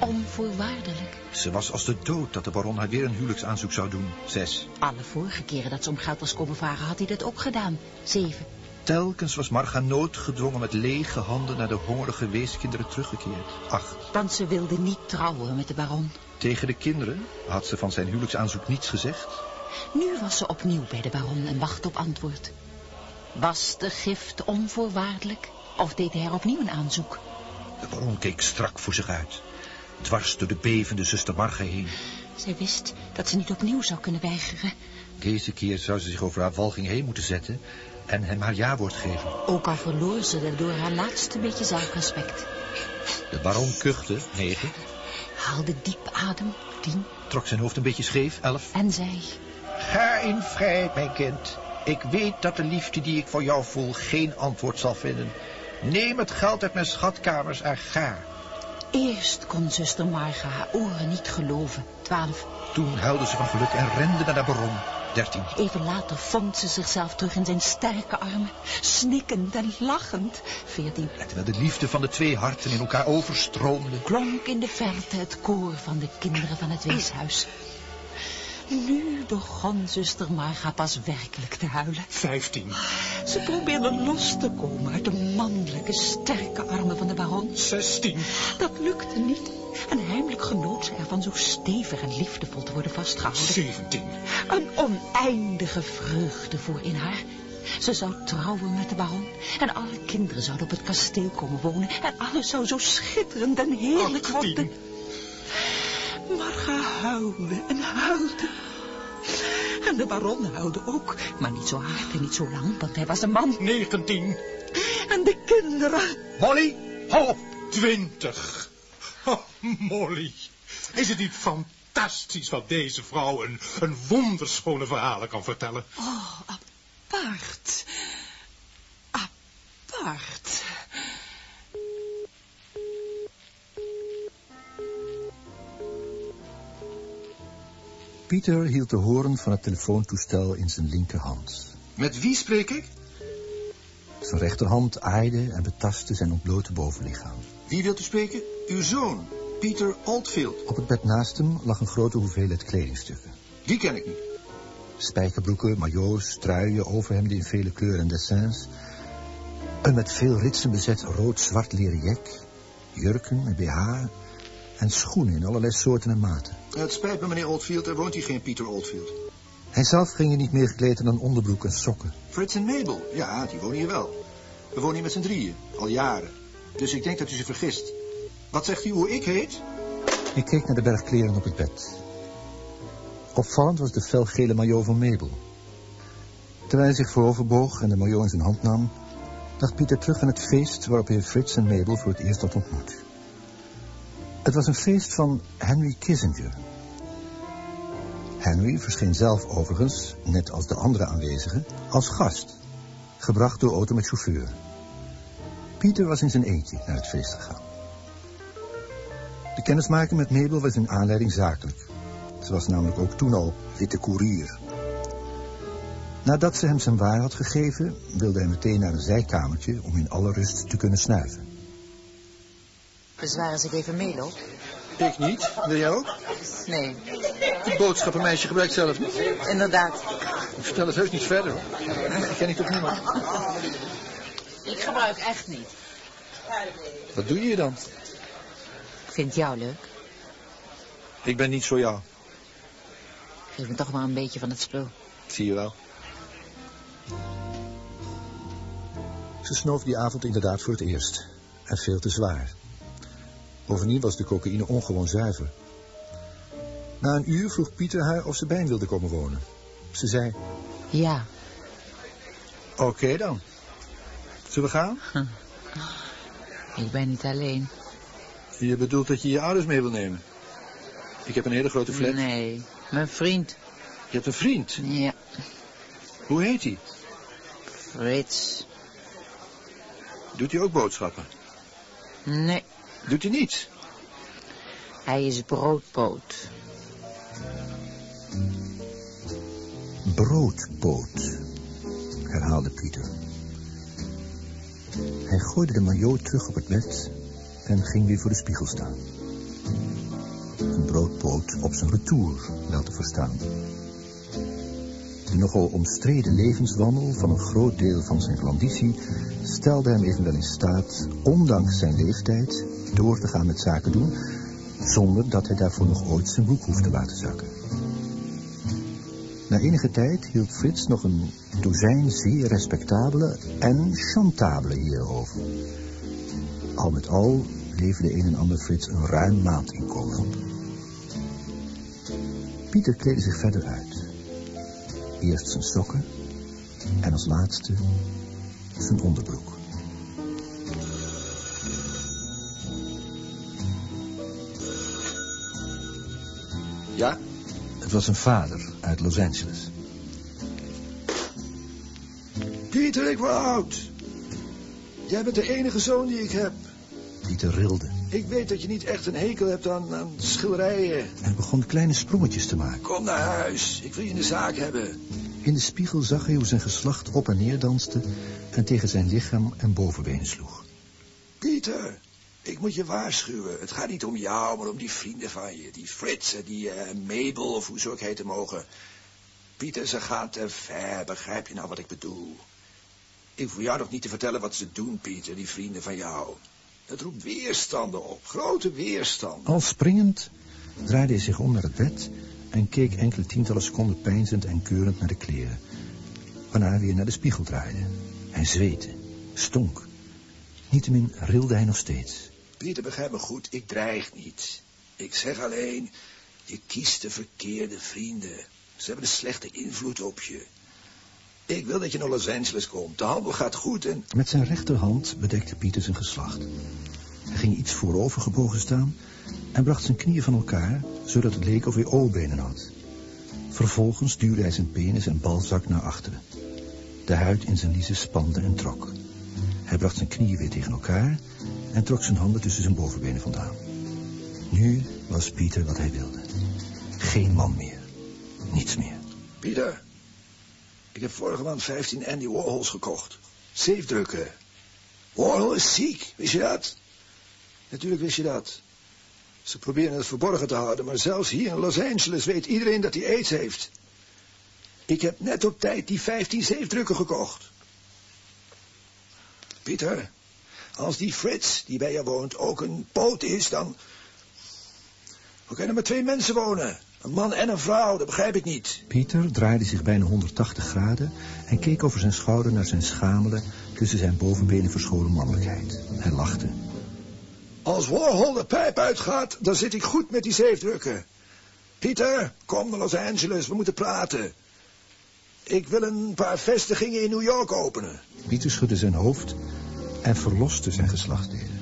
[SPEAKER 9] onvoorwaardelijk?
[SPEAKER 5] ze was als de dood dat de baron haar weer een huwelijksaanzoek zou doen. Zes.
[SPEAKER 9] Alle vorige keren dat ze om geld was komen vragen, had hij dat ook gedaan. Zeven.
[SPEAKER 5] Telkens was Marga noodgedwongen met lege handen naar de hongerige weeskinderen teruggekeerd. Acht.
[SPEAKER 9] Want ze wilde niet trouwen met de baron.
[SPEAKER 5] Tegen de kinderen had ze van zijn huwelijksaanzoek niets gezegd.
[SPEAKER 9] Nu was ze opnieuw bij de baron en wachtte op antwoord. Was de gift onvoorwaardelijk? Of deed hij er opnieuw een aanzoek?
[SPEAKER 5] De baron keek strak voor zich uit. Dwars door de bevende zuster Marga heen.
[SPEAKER 9] Zij wist dat ze niet opnieuw zou kunnen weigeren.
[SPEAKER 5] Deze keer zou ze zich over haar walging heen moeten zetten en hem haar jawoord geven.
[SPEAKER 9] Ook al verloor ze daardoor haar laatste beetje zelfrespect.
[SPEAKER 5] De baron kuchte, negen,
[SPEAKER 9] Haalde diep adem, tien,
[SPEAKER 5] trok zijn hoofd een beetje scheef, elf.
[SPEAKER 9] en zei...
[SPEAKER 12] ga in vrijheid, mijn kind. Ik weet dat de liefde die ik voor jou voel geen antwoord zal vinden. Neem het geld uit mijn schatkamers en ga.
[SPEAKER 9] Eerst kon zuster Marga haar oren niet geloven. Twaalf.
[SPEAKER 5] Toen huilde ze van geluk en rende naar de baron. Dertien.
[SPEAKER 9] Even later vond ze zichzelf terug in zijn sterke armen. Snikkend en lachend. Veertien.
[SPEAKER 5] En terwijl de liefde van de twee harten in elkaar overstroomde,
[SPEAKER 9] klonk in de verte het koor van de kinderen van het weeshuis. Nu begon zuster Marga pas werkelijk te huilen.
[SPEAKER 8] Vijftien.
[SPEAKER 9] Ze probeerde los te komen uit de mannelijke, sterke armen van de baron.
[SPEAKER 8] Zestien.
[SPEAKER 9] Dat lukte niet. En heimelijk genoot ze ervan zo stevig en liefdevol te worden vastgehouden.
[SPEAKER 8] Zeventien.
[SPEAKER 9] Een oneindige vreugde voor in haar. Ze zou trouwen met de baron. En alle kinderen zouden op het kasteel komen wonen. En alles zou zo schitterend en heerlijk
[SPEAKER 8] Achttien.
[SPEAKER 9] worden. Marga huilde en huilde. En de baron huilde ook. Maar niet zo hard en niet zo lang, want hij was een man.
[SPEAKER 8] Negentien.
[SPEAKER 9] En de kinderen.
[SPEAKER 8] Molly, hou op. Twintig. Oh, Molly. Is het niet fantastisch wat deze vrouw een, een wonderschone verhalen kan vertellen?
[SPEAKER 9] Oh, apart. Apart.
[SPEAKER 5] Pieter hield de hoorn van het telefoontoestel in zijn linkerhand.
[SPEAKER 6] Met wie spreek ik?
[SPEAKER 5] Zijn rechterhand aaide en betastte zijn ontblote bovenlichaam.
[SPEAKER 6] Wie wilt u spreken? Uw zoon, Peter Oldfield.
[SPEAKER 5] Op het bed naast hem lag een grote hoeveelheid kledingstukken.
[SPEAKER 6] Die ken ik niet.
[SPEAKER 5] Spijkerbroeken, maillots, truien, overhemden in vele kleuren en dessins. Een met veel ritsen bezet rood-zwart leren jek. Jurken, een BH en schoenen in allerlei soorten en maten.
[SPEAKER 12] Het spijt me, meneer Oldfield, er woont hier geen Pieter Oldfield.
[SPEAKER 5] Hij zelf ging er niet meer gekleed dan onderbroek en sokken.
[SPEAKER 12] Frits en Mabel, ja, die wonen hier wel. We wonen hier met z'n drieën, al jaren. Dus ik denk dat u zich vergist. Wat zegt u hoe ik heet?
[SPEAKER 5] Ik keek naar de berg kleren op het bed. Opvallend was de felgele maillot van Mabel. Terwijl hij zich vooroverboog en de maillot in zijn hand nam... dacht Pieter terug aan het feest waarop hij Frits en Mabel voor het eerst had ontmoet. Het was een feest van Henry Kissinger. Henry verscheen zelf overigens, net als de andere aanwezigen, als gast. Gebracht door auto met chauffeur. Pieter was in zijn eentje naar het feest gegaan. De kennismaking met Mabel was in aanleiding zakelijk. Ze was namelijk ook toen al witte koerier. Nadat ze hem zijn waar had gegeven, wilde hij meteen naar een zijkamertje om in alle rust te kunnen snuiven.
[SPEAKER 14] Bezwaren zich even meeloop?
[SPEAKER 12] Ik niet. Wil jij ook?
[SPEAKER 14] Nee.
[SPEAKER 12] Het boodschappenmeisje gebruikt zelf niet.
[SPEAKER 14] Inderdaad.
[SPEAKER 12] Ik vertel het heus niet verder. hoor. Ik ken niet op niemand.
[SPEAKER 14] Ik gebruik echt niet.
[SPEAKER 12] Wat doe je hier dan?
[SPEAKER 14] Ik vind jou leuk.
[SPEAKER 12] Ik ben niet zo jou.
[SPEAKER 14] Geef me toch maar een beetje van het spul.
[SPEAKER 12] Zie je wel.
[SPEAKER 5] Ze snoof die avond inderdaad voor het eerst. En veel te zwaar. Bovendien was de cocaïne ongewoon zuiver. Na een uur vroeg Pieter haar of ze bij hem wilde komen wonen. Ze zei,
[SPEAKER 14] Ja.
[SPEAKER 12] Oké dan. Zullen we gaan?
[SPEAKER 14] Ik ben niet alleen.
[SPEAKER 12] Je bedoelt dat je je ouders mee wil nemen? Ik heb een hele grote flat.
[SPEAKER 14] Nee, mijn vriend.
[SPEAKER 12] Je hebt een vriend.
[SPEAKER 14] Ja,
[SPEAKER 12] Hoe heet hij?
[SPEAKER 14] Frits.
[SPEAKER 12] Doet hij ook boodschappen?
[SPEAKER 14] Nee,
[SPEAKER 12] Doet hij niets?
[SPEAKER 14] hij is broodpoot.
[SPEAKER 5] broodboot, herhaalde Pieter. Hij gooide de maillot terug op het bed en ging weer voor de spiegel staan. Een broodboot op zijn retour, wel te verstaan. De nogal omstreden levenswandel van een groot deel van zijn klanditie stelde hem evenwel in staat, ondanks zijn leeftijd, door te gaan met zaken doen, zonder dat hij daarvoor nog ooit zijn broek hoeft te laten zakken. Na enige tijd hield Frits nog een dozijn zeer respectabele en chantabele heren over. Al met al leverde een en ander Frits een ruim maandinkomen op. Pieter kleedde zich verder uit. Eerst zijn sokken en als laatste zijn onderbroek. Was een vader uit Los Angeles.
[SPEAKER 12] Pieter, ik word oud. Jij bent de enige zoon die ik heb.
[SPEAKER 5] Pieter rilde
[SPEAKER 12] Ik weet dat je niet echt een hekel hebt aan, aan schilderijen.
[SPEAKER 5] en begon kleine sprongetjes te maken.
[SPEAKER 12] Kom naar huis. Ik wil je in de zaak hebben.
[SPEAKER 5] In de spiegel zag hij hoe zijn geslacht op en neer danste en tegen zijn lichaam en bovenbenen sloeg.
[SPEAKER 12] Pieter, ik moet je waarschuwen. Het gaat niet om jou, maar om die vrienden van je. Die Frits en die eh, Mabel, of hoe ze ook heten mogen. Pieter, ze gaan te ver. Begrijp je nou wat ik bedoel? Ik hoef jou nog niet te vertellen wat ze doen, Pieter, die vrienden van jou. Het roept weerstanden op, grote weerstanden.
[SPEAKER 5] Al springend draaide hij zich om naar het bed en keek enkele tientallen seconden peinzend en keurend naar de kleren. Waarna hij weer naar de spiegel draaide. Hij zweette, stonk. Niettemin rilde hij nog steeds.
[SPEAKER 12] Pieter, begrijp me goed, ik dreig niet. Ik zeg alleen, je kiest de verkeerde vrienden. Ze hebben een slechte invloed op je. Ik wil dat je naar Los Angeles komt. De handel gaat goed en...
[SPEAKER 5] Met zijn rechterhand bedekte Pieter zijn geslacht. Hij ging iets voorover gebogen staan en bracht zijn knieën van elkaar, zodat het leek of hij oolbenen had. Vervolgens duwde hij zijn penis en balzak naar achteren. De huid in zijn liezen spande en trok. Hij bracht zijn knieën weer tegen elkaar en trok zijn handen tussen zijn bovenbenen vandaan. Nu was Pieter wat hij wilde. Geen man meer. Niets meer.
[SPEAKER 12] Pieter, ik heb vorige maand 15 Andy Warhols gekocht. Zeefdrukken. Warhol is ziek, wist je dat? Natuurlijk wist je dat. Ze proberen het verborgen te houden, maar zelfs hier in Los Angeles weet iedereen dat hij aids heeft.
[SPEAKER 15] Ik heb net op tijd die 15 zeefdrukken gekocht. Pieter, als die Frits, die bij je woont, ook een poot is, dan... Hoe kunnen er maar twee mensen wonen? Een man en een vrouw, dat begrijp ik niet.
[SPEAKER 16] Pieter draaide zich bijna 180 graden en keek over zijn schouder naar zijn schamele, tussen zijn bovenbenen verscholen mannelijkheid. Hij lachte.
[SPEAKER 15] Als Warhol de pijp uitgaat, dan zit ik goed met die zeefdrukken. Pieter, kom naar Los Angeles, we moeten praten. Ik wil een paar vestigingen in New York openen.
[SPEAKER 16] Pieter schudde zijn hoofd en verloste zijn geslachtsdelen.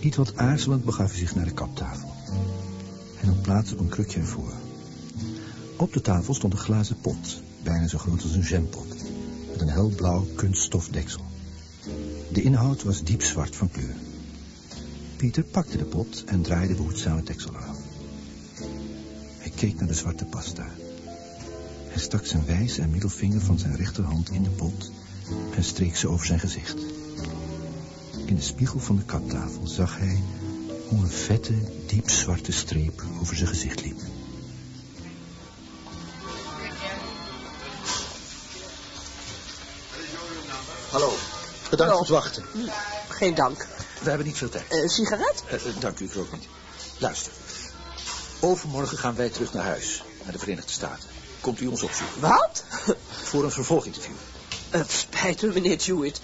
[SPEAKER 16] Iets wat aarzelend begaf hij zich naar de kaptafel. Plaats op een krukje ervoor. Op de tafel stond een glazen pot, bijna zo groot als een jampot, met een helblauw kunststofdeksel. De inhoud was diepzwart van kleur. Pieter pakte de pot en draaide behoedzaam het deksel eraf. Hij keek naar de zwarte pasta. Hij stak zijn wijze en middelvinger van zijn rechterhand in de pot en streek ze over zijn gezicht. In de spiegel van de kaptafel zag hij hoe een vette, diepzwarte streep over zijn gezicht liep.
[SPEAKER 15] Hallo, bedankt voor het wachten.
[SPEAKER 17] Geen dank.
[SPEAKER 15] We hebben niet veel tijd.
[SPEAKER 17] Een sigaret?
[SPEAKER 15] Eh, eh, dank u, ik ook niet. Luister. Overmorgen gaan wij terug naar huis, naar de Verenigde Staten. Komt u ons opzoeken?
[SPEAKER 17] Wat?
[SPEAKER 15] Voor een vervolginterview.
[SPEAKER 17] Het spijt me, meneer Jewett.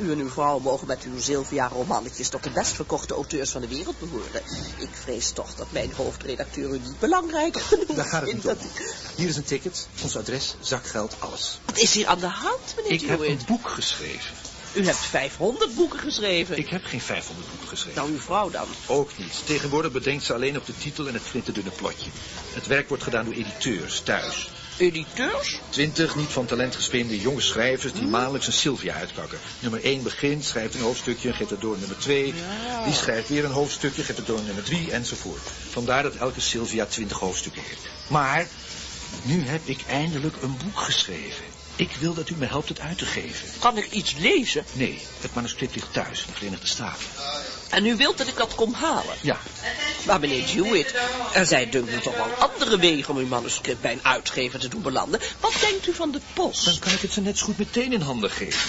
[SPEAKER 17] U en uw vrouw mogen met uw Sylvia-romannetjes tot de best verkochte auteurs van de wereld behoren. Ik vrees toch dat mijn hoofdredacteur u niet belangrijk genoeg
[SPEAKER 15] Daar gaat het niet om.
[SPEAKER 17] ik...
[SPEAKER 15] Hier is een ticket, ons adres, zakgeld, alles.
[SPEAKER 17] Wat is hier aan de hand, meneer
[SPEAKER 5] Ik heb
[SPEAKER 17] Jewett?
[SPEAKER 5] een boek geschreven.
[SPEAKER 17] U hebt 500 boeken geschreven.
[SPEAKER 5] Ik heb geen 500 boeken geschreven.
[SPEAKER 17] Nou, uw vrouw dan.
[SPEAKER 5] Ook niet. Tegenwoordig bedenkt ze alleen op de titel en het flinterdunne plotje. Het werk wordt gedaan door editeurs, thuis.
[SPEAKER 17] Editeurs?
[SPEAKER 5] Twintig niet van talent gespeende jonge schrijvers die maandelijks een Sylvia uitpakken. Nummer 1 begint, schrijft een hoofdstukje, geeft het door nummer 2. Die schrijft weer een hoofdstukje, geeft het door nummer 3 enzovoort. Vandaar dat elke Sylvia 20 hoofdstukken heeft. Maar nu heb ik eindelijk een boek geschreven. Ik wil dat u me helpt het uit te geven.
[SPEAKER 17] Kan ik iets lezen?
[SPEAKER 5] Nee, het manuscript ligt thuis in de Verenigde Staten.
[SPEAKER 17] En u wilt dat ik dat kom halen?
[SPEAKER 5] Ja,
[SPEAKER 17] Maar meneer Jewett, er zijn dunkt me toch wel andere wegen om uw manuscript bij een uitgever te doen belanden. Wat denkt u van de post?
[SPEAKER 5] dan kan ik het ze net zo goed meteen in handen geven.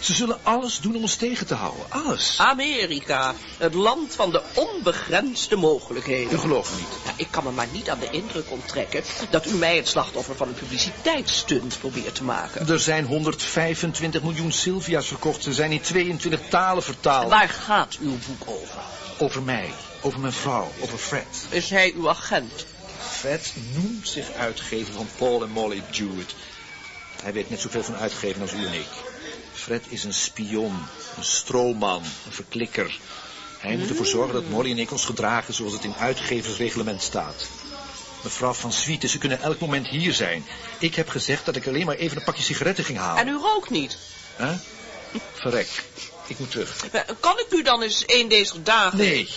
[SPEAKER 5] Ze zullen alles doen om ons tegen te houden. Alles.
[SPEAKER 17] Amerika, het land van de onbegrensde mogelijkheden.
[SPEAKER 5] U gelooft me niet.
[SPEAKER 17] Ja, ik kan me maar niet aan de indruk onttrekken dat u mij het slachtoffer van een publiciteitsstunt probeert te maken.
[SPEAKER 5] Er zijn 125 miljoen Sylvia's verkocht. Ze zijn in 22 talen vertaald.
[SPEAKER 17] Waar gaat uw boek over?
[SPEAKER 5] Over mij, over mijn vrouw, over Fred.
[SPEAKER 17] Is hij uw agent?
[SPEAKER 5] Fred noemt zich uitgever van Paul en Molly Jewett. Hij weet net zoveel van uitgeven als u en ik. Fred is een spion, een stroomman, een verklikker. Hij moet ervoor zorgen dat Molly en ik ons gedragen zoals het in uitgeversreglement staat. Mevrouw van Swieten, ze kunnen elk moment hier zijn. Ik heb gezegd dat ik alleen maar even een pakje sigaretten ging halen.
[SPEAKER 17] En u rookt niet?
[SPEAKER 5] Huh? Verrek, ik moet terug.
[SPEAKER 17] Eh, Kan ik u dan eens een deze dagen...
[SPEAKER 5] Nee.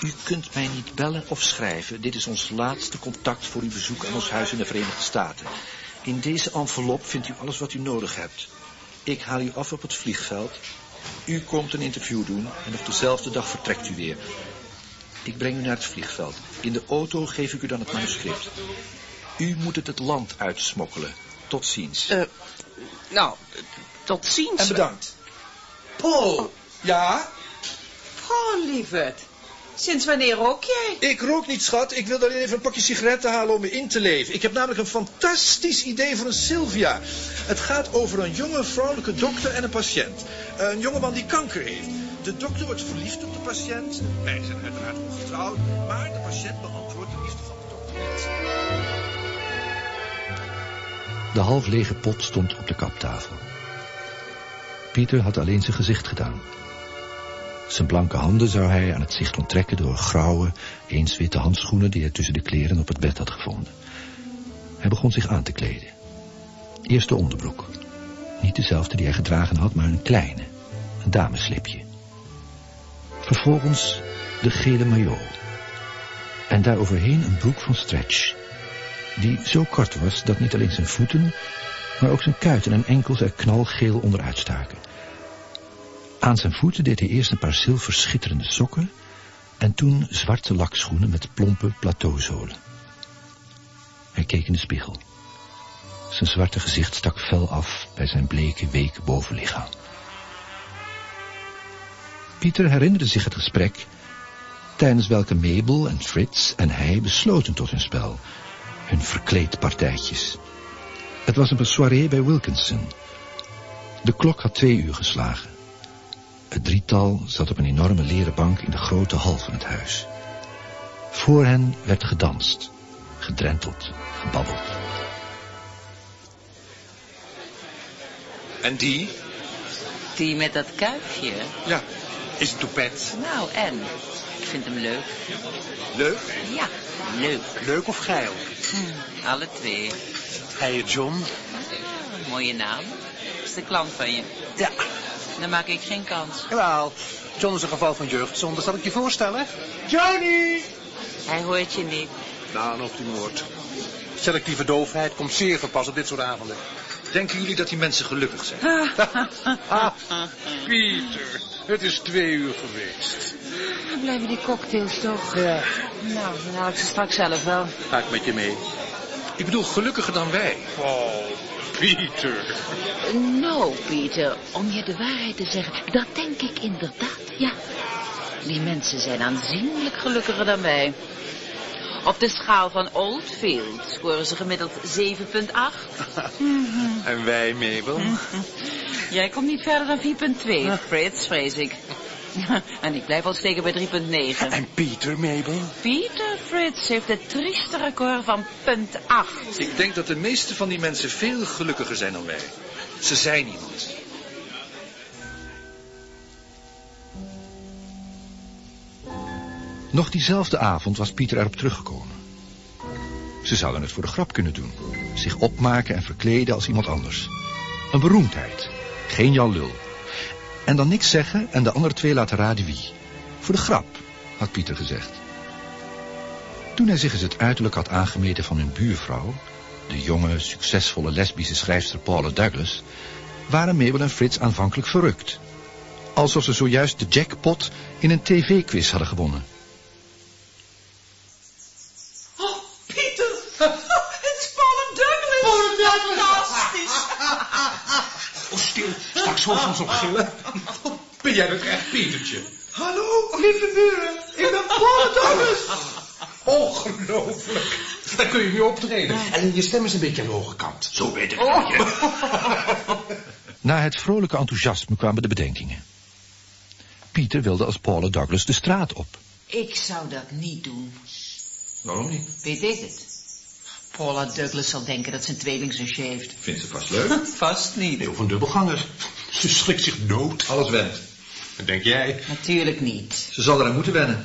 [SPEAKER 5] U kunt mij niet bellen of schrijven. Dit is ons laatste contact voor uw bezoek aan ons huis in de Verenigde Staten. In deze envelop vindt u alles wat u nodig hebt. Ik haal u af op het vliegveld. U komt een interview doen en op dezelfde dag vertrekt u weer. Ik breng u naar het vliegveld. In de auto geef ik u dan het manuscript. U moet het het land uitsmokkelen. Tot ziens.
[SPEAKER 17] Eh, nou, tot ziens.
[SPEAKER 15] En bedankt. Paul, ja?
[SPEAKER 9] Oh, lieverd. Sinds wanneer rook jij?
[SPEAKER 5] Ik rook niet, schat. Ik wil alleen even een pakje sigaretten halen om me in te leven. Ik heb namelijk een fantastisch idee voor een Sylvia. Het gaat over een jonge vrouwelijke dokter en een patiënt. Een jongeman die kanker heeft. De dokter wordt verliefd op de patiënt. Wij zijn uiteraard ongetrouwd. Maar de patiënt beantwoordt de liefde van de dokter niet.
[SPEAKER 16] De half lege pot stond op de kaptafel. Pieter had alleen zijn gezicht gedaan. Zijn blanke handen zou hij aan het zicht onttrekken door grauwe, eens witte handschoenen die hij tussen de kleren op het bed had gevonden. Hij begon zich aan te kleden. Eerst de onderbroek. Niet dezelfde die hij gedragen had, maar een kleine, een dameslipje. Vervolgens de gele maillot. En daaroverheen een broek van stretch, die zo kort was dat niet alleen zijn voeten, maar ook zijn kuiten en enkels er knalgeel onderuit staken. Aan zijn voeten deed hij eerst een paar zilver schitterende sokken en toen zwarte lakschoenen met plompe plateauzolen. Hij keek in de spiegel.
[SPEAKER 5] Zijn zwarte gezicht stak fel af bij zijn bleke, weke bovenlichaam. Pieter herinnerde zich het gesprek tijdens welke Mabel en Frits en hij besloten tot hun spel, hun verkleedpartijtjes. Het was een soirée bij Wilkinson. De klok had twee uur geslagen. Het drietal zat op een enorme leren bank in de grote hal van het huis. Voor hen werd gedanst, gedrenteld, gebabbeld.
[SPEAKER 18] En die?
[SPEAKER 9] Die met dat kuifje.
[SPEAKER 18] Ja, is een toepet.
[SPEAKER 9] Nou, en? Ik vind hem leuk.
[SPEAKER 18] Leuk?
[SPEAKER 9] Ja, leuk.
[SPEAKER 18] Leuk of geil?
[SPEAKER 9] Hm, alle twee.
[SPEAKER 18] Hij John.
[SPEAKER 9] Ah, mooie naam. Is de klant van je?
[SPEAKER 18] Ja.
[SPEAKER 9] Dan maak ik geen kans.
[SPEAKER 18] Jawel. John is een geval van jeugdzonde. Zal ik je voorstellen? Johnny!
[SPEAKER 9] Hij hoort je niet.
[SPEAKER 18] Nou, een optimoord. Selectieve doofheid komt zeer verpas op dit soort avonden.
[SPEAKER 19] Denken jullie dat die mensen gelukkig zijn?
[SPEAKER 18] ah, Pieter, het is twee uur geweest.
[SPEAKER 9] Dan blijven die cocktails toch?
[SPEAKER 18] Ja.
[SPEAKER 9] Nou, dan haal ik ze straks zelf wel.
[SPEAKER 18] Ga ik met je mee?
[SPEAKER 19] Ik bedoel, gelukkiger dan wij.
[SPEAKER 18] Oh, Pieter.
[SPEAKER 9] Nou, Pieter, om je de waarheid te zeggen, dat denk ik inderdaad, ja. Die mensen zijn aanzienlijk gelukkiger dan wij. Op de schaal van Oldfield scoren ze gemiddeld 7,8.
[SPEAKER 18] en wij, Mabel?
[SPEAKER 9] Jij komt niet verder dan 4,2, Frits, vrees ik. en ik blijf al steken bij 3,9.
[SPEAKER 18] En Pieter, Mabel?
[SPEAKER 9] Pieter Frits heeft het trieste record van punt 8.
[SPEAKER 19] Ik denk dat de meeste van die mensen veel gelukkiger zijn dan wij. Ze zijn iemand.
[SPEAKER 5] Nog diezelfde avond was Pieter erop teruggekomen. Ze zouden het voor de grap kunnen doen. Zich opmaken en verkleden als iemand anders. Een beroemdheid. Geen Jan Lul. En dan niks zeggen en de andere twee laten raden wie. Voor de grap, had Pieter gezegd. Toen hij zich eens het uiterlijk had aangemeten van hun buurvrouw... de jonge, succesvolle lesbische schrijfster Paula Douglas... waren Mabel en Frits aanvankelijk verrukt. Alsof ze zojuist de jackpot in een tv-quiz hadden gewonnen.
[SPEAKER 20] Oh, Pieter! Het is Paula Douglas! Paula Douglas! Fantastisch!
[SPEAKER 8] Oh, stil. Straks hoort ons op gillen. Ben jij dat echt, Pietertje?
[SPEAKER 21] Hallo, lieve buren. Ik ben Paula Douglas.
[SPEAKER 8] Ongelooflijk. Dan kun je nu optreden. En je stem is een beetje aan de hoge kant.
[SPEAKER 21] Zo weet ik
[SPEAKER 5] Na het vrolijke enthousiasme kwamen de bedenkingen. Pieter wilde als Paula Douglas de straat op.
[SPEAKER 9] Ik zou dat niet doen.
[SPEAKER 19] Waarom niet?
[SPEAKER 9] Weet ik het? Paula Douglas zal denken dat zijn tweelingzusje heeft.
[SPEAKER 19] Vindt ze vast leuk?
[SPEAKER 9] Vast niet.
[SPEAKER 8] Heel van dubbelganger. Ze schrikt zich dood.
[SPEAKER 19] Alles went.
[SPEAKER 8] Wat denk jij?
[SPEAKER 9] Natuurlijk niet.
[SPEAKER 19] Ze zal eraan moeten wennen.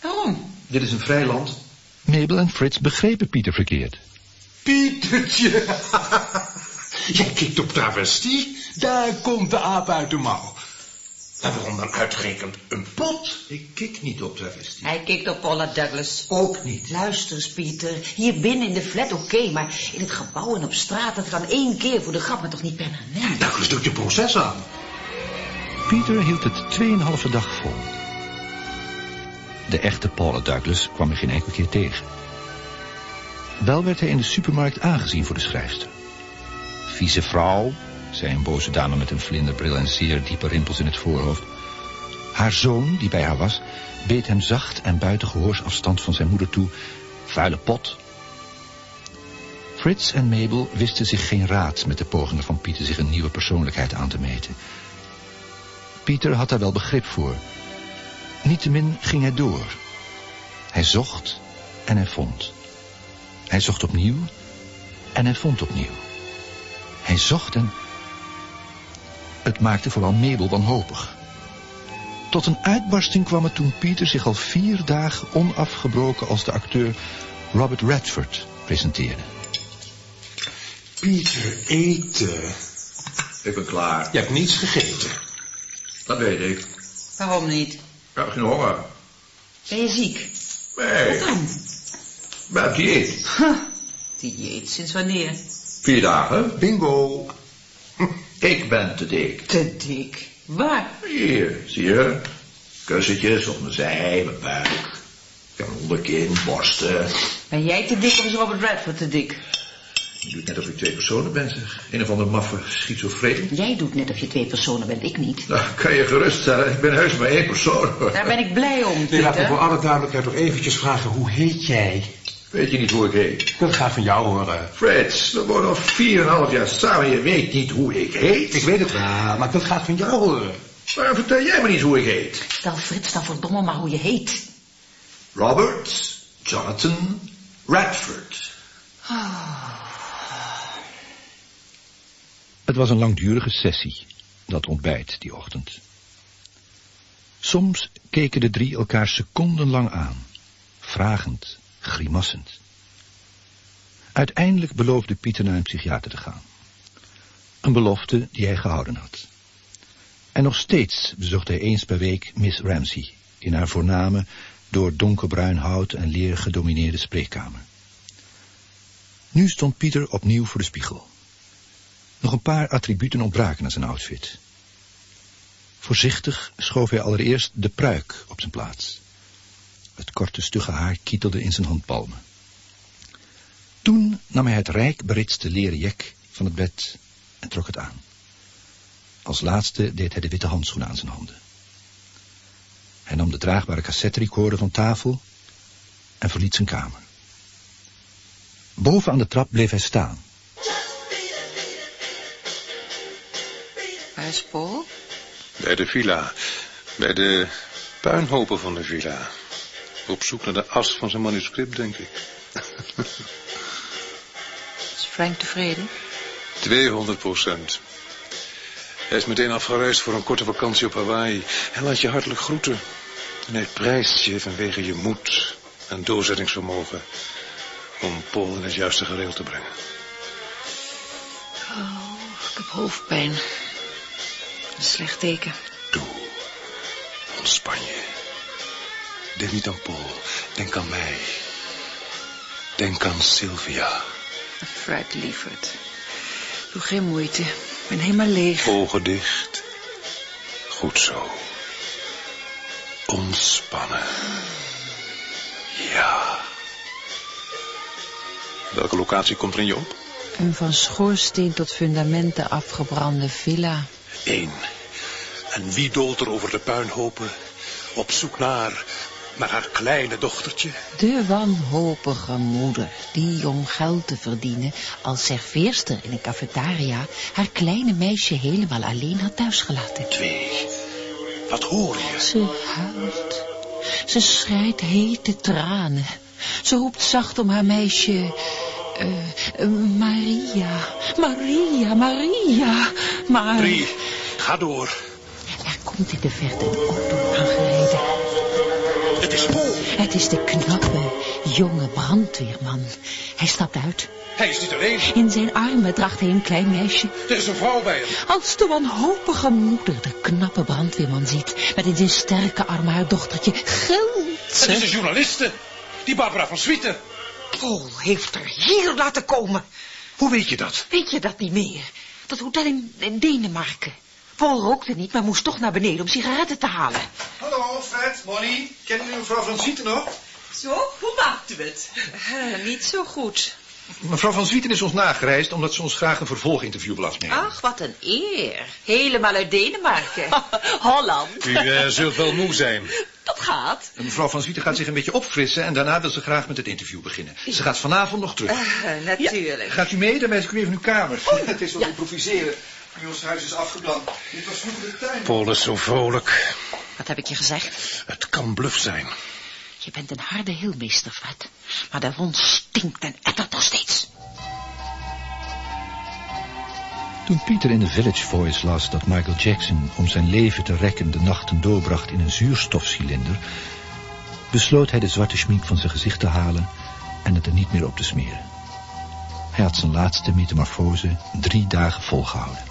[SPEAKER 9] Waarom?
[SPEAKER 19] Dit is een vrij land.
[SPEAKER 5] Mabel en Frits begrepen Pieter verkeerd.
[SPEAKER 8] Pietertje. Jij kijkt op travestie. Daar komt de aap uit de mouw. En waarom dan uitgerekend een pot?
[SPEAKER 19] Ik kik niet op travestie.
[SPEAKER 9] Hij kijkt op Paula Douglas.
[SPEAKER 19] Ook niet.
[SPEAKER 9] Luister eens, Pieter. Hier binnen in de flat oké, maar in het gebouw en op straat... dat kan één keer voor de grap, maar toch niet permanent.
[SPEAKER 8] Douglas doet je proces aan.
[SPEAKER 5] Pieter hield het tweeënhalve dag vol. De echte Paula Douglas kwam hij geen enkele keer tegen. Wel werd hij in de supermarkt aangezien voor de schrijfster. Vieze vrouw, zei een boze dame met een vlinderbril en zeer diepe rimpels in het voorhoofd. Haar zoon, die bij haar was, beet hem zacht en buiten gehoorsafstand van zijn moeder toe. Vuile pot. Frits en Mabel wisten zich geen raad met de pogingen van Pieter zich een nieuwe persoonlijkheid aan te meten. Pieter had daar wel begrip voor. Niettemin ging hij door. Hij zocht en hij vond. Hij zocht opnieuw en hij vond opnieuw. Hij zocht en... Het maakte vooral Mabel wanhopig. Tot een uitbarsting kwam het toen Pieter zich al vier dagen onafgebroken als de acteur Robert Redford presenteerde.
[SPEAKER 8] Pieter, eten.
[SPEAKER 19] Ik ben klaar.
[SPEAKER 8] Je hebt niets gegeten.
[SPEAKER 19] Dat weet ik.
[SPEAKER 9] Waarom niet?
[SPEAKER 19] Ik heb geen honger.
[SPEAKER 9] Ben je ziek?
[SPEAKER 19] Nee.
[SPEAKER 9] Wat dan?
[SPEAKER 19] Ben op dieet.
[SPEAKER 9] Huh, dieet, sinds wanneer?
[SPEAKER 19] Vier dagen.
[SPEAKER 8] Bingo.
[SPEAKER 19] Ik ben te dik.
[SPEAKER 9] Te dik. Waar?
[SPEAKER 19] Hier, zie je? Kussentjes op mijn zij, mijn buik. Ik heb een onderkin, borsten.
[SPEAKER 9] Ben jij te dik of is Robert Redford te dik?
[SPEAKER 22] Je doet net of je twee personen bent, zeg. Een of ander maffe schizofreen.
[SPEAKER 23] Jij doet net of je twee personen bent, ik niet.
[SPEAKER 22] Nou, kan je geruststellen. Ik ben heus maar één persoon. hoor.
[SPEAKER 23] Daar ben ik blij om,
[SPEAKER 24] Nee, laat me voor alle duidelijkheid nog eventjes vragen, hoe heet jij?
[SPEAKER 22] Weet je niet hoe ik heet?
[SPEAKER 24] Dat gaat van jou horen.
[SPEAKER 22] Frits, we wonen al 4,5 jaar samen. Je weet niet hoe ik heet.
[SPEAKER 24] Ik weet het wel, maar dat gaat van jou horen.
[SPEAKER 22] Waarom vertel jij me niet hoe ik heet?
[SPEAKER 23] Stel Frits dan verdomme maar hoe je heet.
[SPEAKER 22] Robert Jonathan Radford.
[SPEAKER 5] Het was een langdurige sessie, dat ontbijt die ochtend. Soms keken de drie elkaar secondenlang aan, vragend, grimassend. Uiteindelijk beloofde Pieter naar een psychiater te gaan. Een belofte die hij gehouden had. En nog steeds bezocht hij eens per week Miss Ramsey in haar voorname, door donkerbruin hout en leer gedomineerde spreekkamer. Nu stond Pieter opnieuw voor de spiegel. Nog een paar attributen ontbraken aan zijn outfit. Voorzichtig schoof hij allereerst de pruik op zijn plaats. Het korte stugge haar kietelde in zijn handpalmen. Toen nam hij het rijk beritste leren jek van het bed en trok het aan. Als laatste deed hij de witte handschoenen aan zijn handen. Hij nam de draagbare cassette-recorder van tafel en verliet zijn kamer. Boven aan de trap bleef hij staan.
[SPEAKER 9] Waar is Paul?
[SPEAKER 8] Bij de villa. Bij de puinhopen van de villa. Op zoek naar de as van zijn manuscript, denk ik.
[SPEAKER 9] Is Frank tevreden?
[SPEAKER 8] 200 procent. Hij is meteen afgereisd voor een korte vakantie op Hawaii. Hij laat je hartelijk groeten. En hij prijst je vanwege je moed en doorzettingsvermogen... om Paul in het juiste gereel te brengen.
[SPEAKER 9] Oh, ik heb hoofdpijn. Een slecht teken.
[SPEAKER 8] Ontspan je. Denk niet aan Paul. Denk aan mij. Denk aan Sylvia.
[SPEAKER 9] Fred lieverd. Doe geen moeite. Ik ben helemaal leeg.
[SPEAKER 8] Ogen dicht. Goed zo. Ontspannen. Ja. Welke locatie komt er in je op?
[SPEAKER 9] Een van schoorsteen tot fundamenten afgebrande villa.
[SPEAKER 8] Eén. En wie doolt er over de puinhopen? Op zoek naar... naar haar kleine dochtertje?
[SPEAKER 9] De wanhopige moeder die om geld te verdienen als serveerster in een cafetaria haar kleine meisje helemaal alleen had thuisgelaten.
[SPEAKER 8] Twee. Wat hoor je?
[SPEAKER 9] Ze huilt. Ze schrijt hete tranen. Ze roept zacht om haar meisje... eh, eh, Maria, Maria, Maria. Maar
[SPEAKER 8] Drie. Ga door.
[SPEAKER 9] er komt in de verte een auto.
[SPEAKER 8] Het is Paul.
[SPEAKER 9] Het is de knappe, jonge brandweerman. Hij stapt uit.
[SPEAKER 8] Hij is niet alleen.
[SPEAKER 9] In zijn armen draagt hij een klein meisje.
[SPEAKER 8] Er is een vrouw bij hem.
[SPEAKER 9] Als de wanhopige moeder de knappe brandweerman ziet... met in zijn sterke armen haar dochtertje, gilt
[SPEAKER 8] Het is
[SPEAKER 9] ze.
[SPEAKER 8] de journaliste. Die Barbara van Swieten.
[SPEAKER 23] Paul heeft er hier laten komen.
[SPEAKER 8] Hoe weet je dat?
[SPEAKER 23] Weet je dat niet meer? Dat hotel in, in Denemarken. Paul rookte niet, maar moest toch naar beneden om sigaretten te halen.
[SPEAKER 22] Hallo, Fred, Molly. Kennen jullie mevrouw van Zwieten nog?
[SPEAKER 17] Zo, hoe maakt u het?
[SPEAKER 9] Niet zo goed.
[SPEAKER 22] Mevrouw van Zwieten is ons nagereisd omdat ze ons graag een vervolginterview wil afnemen.
[SPEAKER 9] Ach, wat een eer. Helemaal uit Denemarken.
[SPEAKER 17] Holland.
[SPEAKER 8] U eh, zult wel moe zijn.
[SPEAKER 17] Dat gaat.
[SPEAKER 22] En mevrouw van Zwieten gaat zich een beetje opfrissen en daarna wil ze graag met het interview beginnen. Ze gaat vanavond nog terug.
[SPEAKER 9] Eh, natuurlijk.
[SPEAKER 22] Gaat u mee? Dan wijs ik u even uw kamer. het is wat improviseren. Nu ons huis is afgebrand. Dit was vroeger de tuin.
[SPEAKER 8] Paul is zo vrolijk.
[SPEAKER 9] Wat heb ik je gezegd?
[SPEAKER 8] Het kan bluff zijn.
[SPEAKER 9] Je bent een harde heelmeester, Fred. Maar de wond stinkt en ettert nog steeds.
[SPEAKER 5] Toen Pieter in de Village Voice las dat Michael Jackson om zijn leven te rekken de nachten doorbracht in een zuurstofcilinder, besloot hij de zwarte schmink van zijn gezicht te halen en het er niet meer op te smeren. Hij had zijn laatste metamorfose drie dagen volgehouden.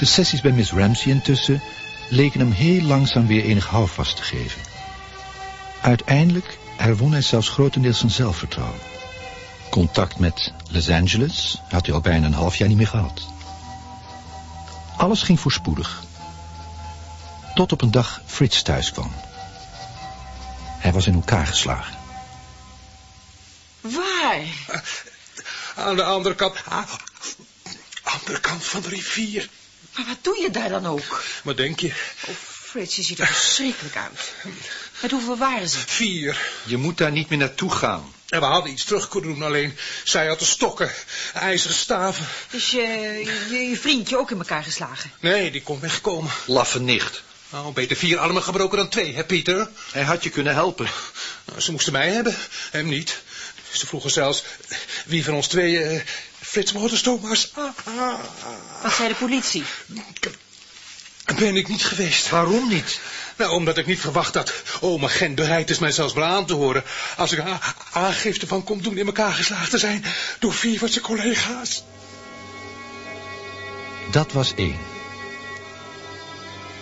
[SPEAKER 5] De sessies bij Miss Ramsey intussen leken hem heel langzaam weer enig houvast te geven. Uiteindelijk herwon hij zelfs grotendeels zijn zelfvertrouwen. Contact met Los Angeles had hij al bijna een half jaar niet meer gehad. Alles ging voorspoedig. Tot op een dag Frits thuis kwam. Hij was in elkaar geslagen.
[SPEAKER 23] Waar?
[SPEAKER 8] aan de andere kant... Ah, andere kant van de rivier.
[SPEAKER 9] Maar wat doe je daar dan ook?
[SPEAKER 8] Wat denk je?
[SPEAKER 9] Oh, Frits, je ziet er verschrikkelijk uit. Met hoeveel waren ze?
[SPEAKER 8] Vier.
[SPEAKER 5] Je moet daar niet meer naartoe gaan.
[SPEAKER 8] En we hadden iets terug kunnen doen, alleen zij had de stokken, ijzeren staven.
[SPEAKER 9] Dus je, je, je vriendje ook in elkaar geslagen?
[SPEAKER 8] Nee, die kon wegkomen.
[SPEAKER 5] Laffe nicht.
[SPEAKER 8] Nou, beter vier armen gebroken dan twee, hè, Pieter?
[SPEAKER 5] Hij had je kunnen helpen.
[SPEAKER 8] Nou, ze moesten mij hebben, hem niet. Ze vroegen zelfs wie van ons tweeën eh, Frits Motorstoom was. Ah, ah.
[SPEAKER 9] Wat zei de politie?
[SPEAKER 8] Ben ik niet geweest.
[SPEAKER 5] Waarom niet?
[SPEAKER 8] Nou, omdat ik niet verwacht dat oma Gent bereid is mij zelfs wel aan te horen... als ik aangifte van kom doen in elkaar geslagen te zijn door vier van zijn collega's.
[SPEAKER 5] Dat was één.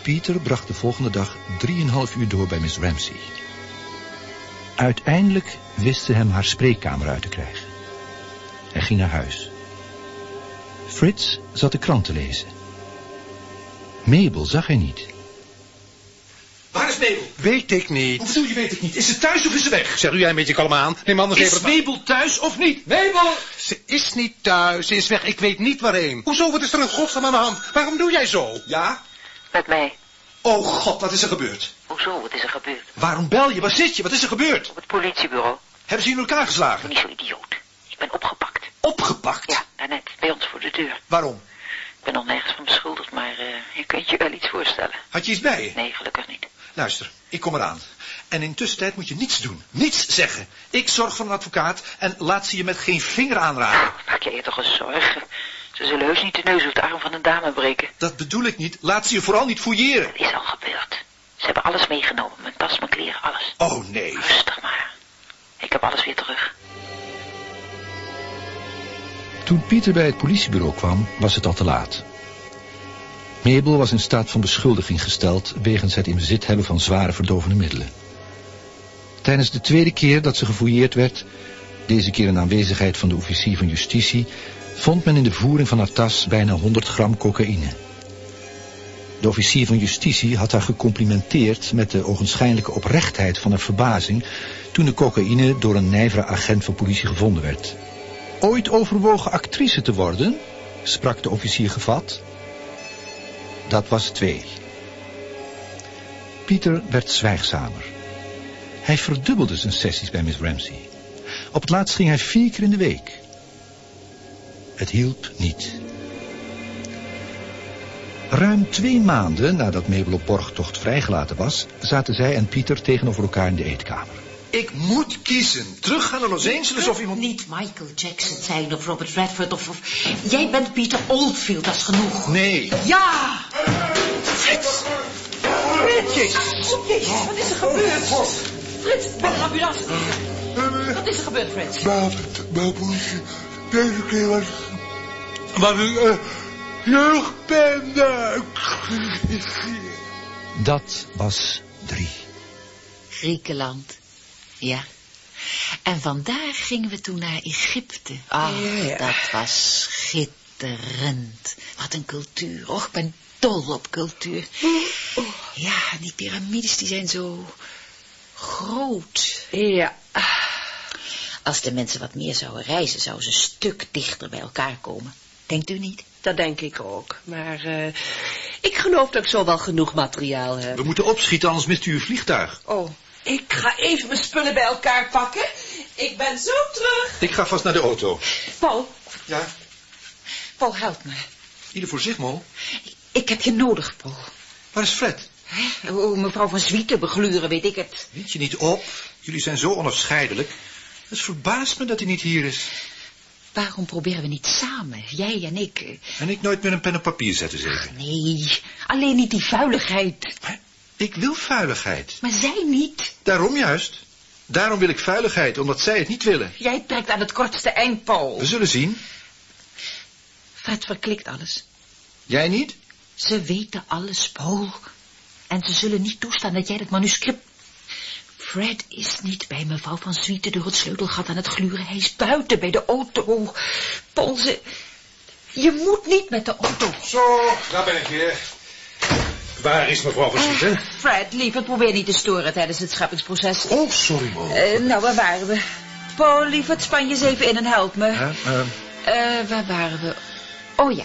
[SPEAKER 5] Pieter bracht de volgende dag drieënhalf uur door bij Miss Ramsey. Uiteindelijk wist ze hem haar spreekkamer uit te krijgen. Hij ging naar huis. Frits zat de krant te lezen. Mabel zag hij niet.
[SPEAKER 25] Waar is Mabel?
[SPEAKER 8] Weet ik niet.
[SPEAKER 25] Hoe bedoel je weet ik niet? Is ze thuis of is ze weg?
[SPEAKER 8] Zeg u jij een beetje kalm aan. Neem anders
[SPEAKER 25] Is
[SPEAKER 8] even...
[SPEAKER 25] Mabel thuis of niet? Mabel!
[SPEAKER 8] Ze is niet thuis, ze is weg, ik weet niet waarheen. Hoezo, wat is er in godsnaam aan de hand? Waarom doe jij zo?
[SPEAKER 25] Ja?
[SPEAKER 26] Met mij.
[SPEAKER 25] Oh god, wat is er gebeurd?
[SPEAKER 26] Hoezo? Wat is er gebeurd?
[SPEAKER 25] Waarom bel je? Waar zit je? Wat is er gebeurd?
[SPEAKER 26] Op het politiebureau.
[SPEAKER 25] Hebben ze in elkaar geslagen?
[SPEAKER 26] Niet zo idioot. Ik ben opgepakt.
[SPEAKER 25] Opgepakt?
[SPEAKER 26] Ja, daarnet. Bij ons voor de deur.
[SPEAKER 25] Waarom?
[SPEAKER 26] Ik ben nog nergens van beschuldigd, maar eh, je kunt je wel iets voorstellen.
[SPEAKER 25] Had je iets bij je?
[SPEAKER 26] Nee, gelukkig niet.
[SPEAKER 25] Luister, ik kom eraan. En in tussentijd moet je niets doen. Niets zeggen. Ik zorg voor een advocaat en laat ze je met geen vinger aanraken.
[SPEAKER 26] Maak jij je toch eens zorgen? Ze zullen heus niet de neus of de arm van een dame breken.
[SPEAKER 25] Dat bedoel ik niet. Laat ze je vooral niet fouilleren.
[SPEAKER 26] Dat is al gebeurd. Ze hebben alles meegenomen. Mijn tas, mijn kleren, alles.
[SPEAKER 25] Oh nee.
[SPEAKER 26] Rustig maar. Ik heb alles weer terug.
[SPEAKER 5] Toen Pieter bij het politiebureau kwam, was het al te laat. Mabel was in staat van beschuldiging gesteld... wegens het in bezit hebben van zware verdovende middelen. Tijdens de tweede keer dat ze gefouilleerd werd... deze keer in aanwezigheid van de officier van justitie... vond men in de voering van haar tas bijna 100 gram cocaïne. De officier van justitie had haar gecomplimenteerd... met de ogenschijnlijke oprechtheid van haar verbazing... toen de cocaïne door een nijvere agent van politie gevonden werd... Ooit overwogen actrice te worden? sprak de officier gevat. Dat was twee. Pieter werd zwijgzamer. Hij verdubbelde zijn sessies bij Miss Ramsey. Op het laatst ging hij vier keer in de week. Het hielp niet. Ruim twee maanden nadat Mabel op borgtocht vrijgelaten was... zaten zij en Pieter tegenover elkaar in de eetkamer.
[SPEAKER 25] Ik moet kiezen. Teruggaan naar Los Angeles of iemand...
[SPEAKER 9] Niet Michael Jackson zijn of Robert Redford of, of... Jij bent Peter Oldfield, dat is genoeg.
[SPEAKER 25] Nee.
[SPEAKER 9] Ja!
[SPEAKER 25] Frits!
[SPEAKER 9] Jezus! Oh, Jezus, wat is er gebeurd? Frits, ben een ambulance. Wat is er gebeurd, Frits?
[SPEAKER 27] Maar politie, deze keer was, was uh, jeugdbende.
[SPEAKER 5] Dat was drie.
[SPEAKER 26] Griekenland. Ja. En vandaar gingen we toen naar Egypte. Ah,
[SPEAKER 17] Ja, ja.
[SPEAKER 26] dat was schitterend. Wat een cultuur. Och, ik ben dol op cultuur. Ja, en die piramides die zijn zo groot.
[SPEAKER 17] Ja.
[SPEAKER 26] Als de mensen wat meer zouden reizen, zouden ze een stuk dichter bij elkaar komen. Denkt u niet?
[SPEAKER 17] Dat denk ik ook. Maar eh, ik geloof dat ik zo wel genoeg materiaal heb.
[SPEAKER 25] We moeten opschieten, anders mist u uw vliegtuig.
[SPEAKER 17] Oh, ik ga even mijn spullen bij elkaar pakken. Ik ben zo terug.
[SPEAKER 25] Ik ga vast naar de auto.
[SPEAKER 9] Paul,
[SPEAKER 25] Ja,
[SPEAKER 9] Paul, help me.
[SPEAKER 25] ieder voor zich, Mo.
[SPEAKER 9] Ik heb je nodig, Paul.
[SPEAKER 25] Waar is Fred?
[SPEAKER 9] Hè? Oh, mevrouw van Zwieten begluren, weet ik het.
[SPEAKER 25] Weet je niet op? Jullie zijn zo onafscheidelijk. Het verbaast me dat hij niet hier is.
[SPEAKER 9] Waarom proberen we niet samen, jij en ik?
[SPEAKER 25] En ik nooit meer een pen op papier zetten, zeker.
[SPEAKER 9] Nee, alleen niet die vuiligheid.
[SPEAKER 25] Ik wil vuiligheid.
[SPEAKER 9] Maar zij niet.
[SPEAKER 25] Daarom juist. Daarom wil ik vuiligheid, omdat zij het niet willen.
[SPEAKER 9] Jij trekt aan het kortste eind, Paul.
[SPEAKER 25] We zullen zien.
[SPEAKER 9] Fred verklikt alles.
[SPEAKER 25] Jij niet?
[SPEAKER 9] Ze weten alles, Paul. En ze zullen niet toestaan dat jij het manuscript... Fred is niet bij mevrouw van Zwieten door het sleutelgat aan het gluren. Hij is buiten bij de auto. Paul, ze... Je moet niet met de auto.
[SPEAKER 8] Zo, daar ben ik weer. Waar is mevrouw van Zwieten?
[SPEAKER 9] Fred, lieverd, probeer niet te storen tijdens het scheppingsproces.
[SPEAKER 8] Oh, sorry, Mo.
[SPEAKER 9] Eh, nou, waar waren we? Paul, lieverd, span je eens even in en help me.
[SPEAKER 25] Huh? Eh,
[SPEAKER 9] Eh, waar waren we? Oh ja.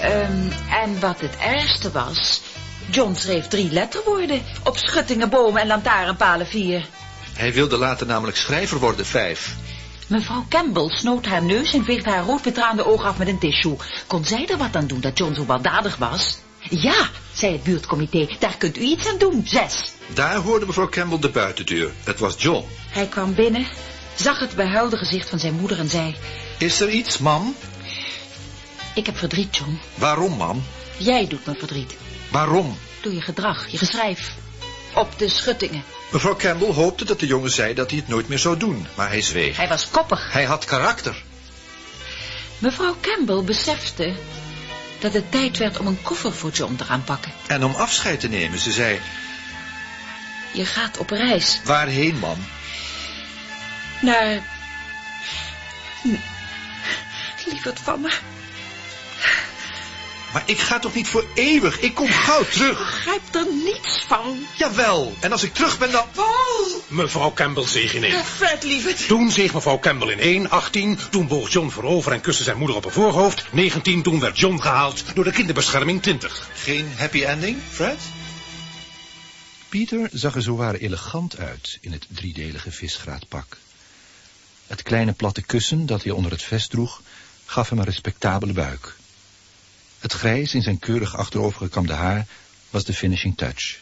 [SPEAKER 9] Ehm, en wat het ergste was... John schreef drie letterwoorden op schuttingen, bomen en lantaarnpalen vier.
[SPEAKER 5] Hij wilde later namelijk schrijver worden, vijf.
[SPEAKER 9] Mevrouw Campbell snoot haar neus en veegde haar rood betraande oog af met een tissue. Kon zij er wat aan doen dat John zo baldadig was? Ja, zei het buurtcomité, daar kunt u iets aan doen, zes.
[SPEAKER 5] Daar hoorde mevrouw Campbell de buitendeur. Het was John.
[SPEAKER 9] Hij kwam binnen, zag het behuilde gezicht van zijn moeder en zei...
[SPEAKER 5] Is er iets, mam?
[SPEAKER 9] Ik heb verdriet, John.
[SPEAKER 5] Waarom, mam?
[SPEAKER 9] Jij doet me verdriet.
[SPEAKER 5] Waarom?
[SPEAKER 9] Door je gedrag, je geschrijf. Op de schuttingen.
[SPEAKER 5] Mevrouw Campbell hoopte dat de jongen zei dat hij het nooit meer zou doen, maar hij zweeg.
[SPEAKER 9] Hij was koppig.
[SPEAKER 5] Hij had karakter.
[SPEAKER 9] Mevrouw Campbell besefte dat het tijd werd om een koffer voor John te gaan pakken.
[SPEAKER 5] En om afscheid te nemen, ze zei...
[SPEAKER 9] Je gaat op reis.
[SPEAKER 5] Waarheen, mam?
[SPEAKER 9] Naar... Lieverd van me.
[SPEAKER 5] Maar ik ga toch niet voor eeuwig? Ik kom gauw terug.
[SPEAKER 9] Ik begrijp er niets van.
[SPEAKER 5] Jawel, en als ik terug ben dan...
[SPEAKER 9] Paul!
[SPEAKER 8] Mevrouw Campbell zeeg in één.
[SPEAKER 9] Fred, lieverd.
[SPEAKER 8] Toen zeeg mevrouw Campbell in één, 18. Toen boog John voorover en kuste zijn moeder op haar voorhoofd. 19. Toen werd John gehaald door de kinderbescherming 20.
[SPEAKER 5] Geen happy ending, Fred? Pieter zag er zowaar elegant uit in het driedelige visgraatpak. Het kleine platte kussen dat hij onder het vest droeg, gaf hem een respectabele buik. Het grijs in zijn keurig achterovergekamde haar was de finishing touch.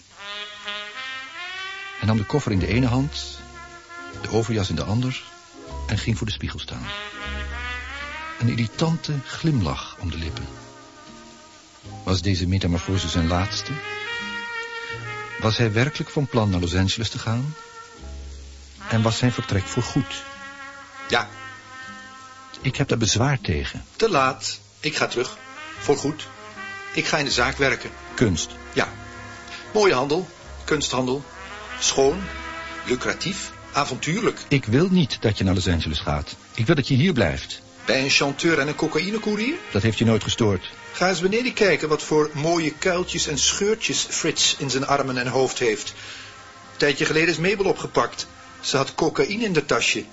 [SPEAKER 5] Hij nam de koffer in de ene hand, de overjas in de ander en ging voor de spiegel staan. Een irritante glimlach om de lippen. Was deze metamorfose zijn laatste? Was hij werkelijk van plan naar Los Angeles te gaan? En was zijn vertrek voorgoed? Ja. Ik heb daar bezwaar tegen.
[SPEAKER 28] Te laat. Ik ga terug. Voorgoed. Ik ga in de zaak werken.
[SPEAKER 5] Kunst.
[SPEAKER 28] Ja. Mooie handel. Kunsthandel. Schoon. Lucratief. Avontuurlijk.
[SPEAKER 5] Ik wil niet dat je naar Los Angeles gaat. Ik wil dat je hier blijft.
[SPEAKER 28] Bij een chanteur en een cocaïnecourier?
[SPEAKER 5] Dat heeft je nooit gestoord.
[SPEAKER 28] Ga eens beneden kijken wat voor mooie kuiltjes en scheurtjes Frits in zijn armen en hoofd heeft. Een tijdje geleden is Mabel opgepakt. Ze had cocaïne in de tasje.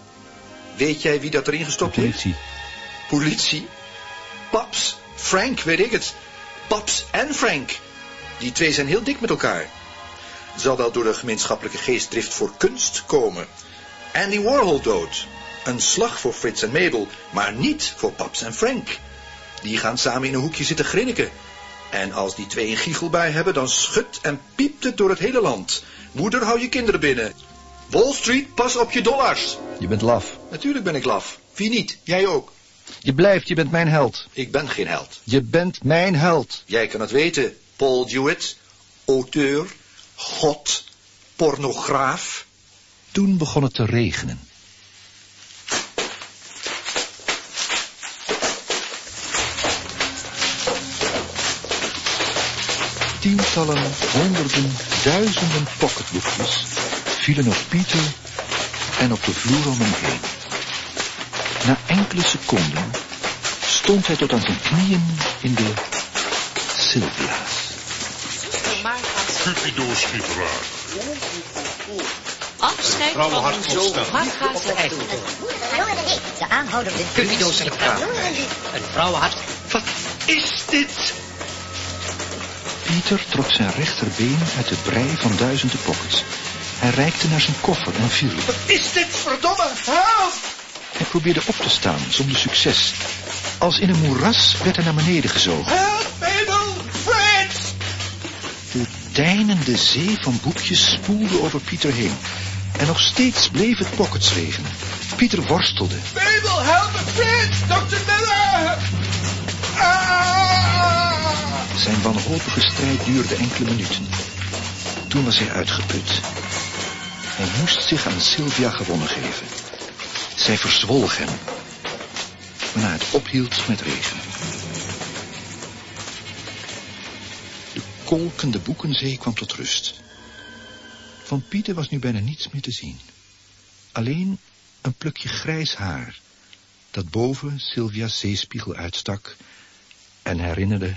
[SPEAKER 28] Weet jij wie dat erin gestopt heeft?
[SPEAKER 5] Politie.
[SPEAKER 28] Politie? Paps, Frank, weet ik het. Paps en Frank. Die twee zijn heel dik met elkaar. Zal wel door de gemeenschappelijke geestdrift voor kunst komen. Andy Warhol dood. Een slag voor Frits en Mabel, maar niet voor Paps en Frank. Die gaan samen in een hoekje zitten grinniken. En als die twee een giechelbui hebben, dan schudt en piept het door het hele land. Moeder, hou je kinderen binnen. Wall Street, pas op je dollars.
[SPEAKER 5] Je bent laf.
[SPEAKER 28] Natuurlijk ben ik laf. Wie niet? Jij ook.
[SPEAKER 5] Je blijft, je bent mijn held.
[SPEAKER 28] Ik ben geen held.
[SPEAKER 5] Je bent mijn held.
[SPEAKER 28] Jij kan het weten. Paul Dewitt, auteur, god, pornograaf.
[SPEAKER 5] Toen begon het te regenen. Tientallen, honderden, duizenden pocketboekjes vielen op Pieter en op de vloer om hem heen. Na enkele seconden stond hij tot aan zijn knieën in de Sylvia's.
[SPEAKER 29] Cupido-schieteraar.
[SPEAKER 17] Afscheid van zoon
[SPEAKER 29] sterven.
[SPEAKER 17] Margaret Eitel.
[SPEAKER 30] De aanhoudende
[SPEAKER 17] Cupido-schieteraar. Een vrouwenhart.
[SPEAKER 5] Wat is dit? Pieter trok zijn rechterbeen uit de brei van duizenden pockets. Hij reikte naar zijn koffer en viel.
[SPEAKER 28] Wat is dit, verdomme? Help!
[SPEAKER 5] Hij probeerde op te staan, zonder succes. Als in een moeras werd hij naar beneden gezogen.
[SPEAKER 28] Help, Mabel! Frits!
[SPEAKER 5] De deinende zee van boekjes spoelde over Pieter heen. En nog steeds bleef het pockets regenen. Pieter worstelde.
[SPEAKER 28] Mabel, help me, Frits! Dr. Miller! Ah!
[SPEAKER 5] Zijn wanhopige strijd duurde enkele minuten. Toen was hij uitgeput. Hij moest zich aan Sylvia gewonnen geven. Zij verzwolg hem, waarna het ophield met regen. De kolkende boekenzee kwam tot rust. Van Pieter was nu bijna niets meer te zien. Alleen een plukje grijs haar, dat boven Sylvia's zeespiegel uitstak en herinnerde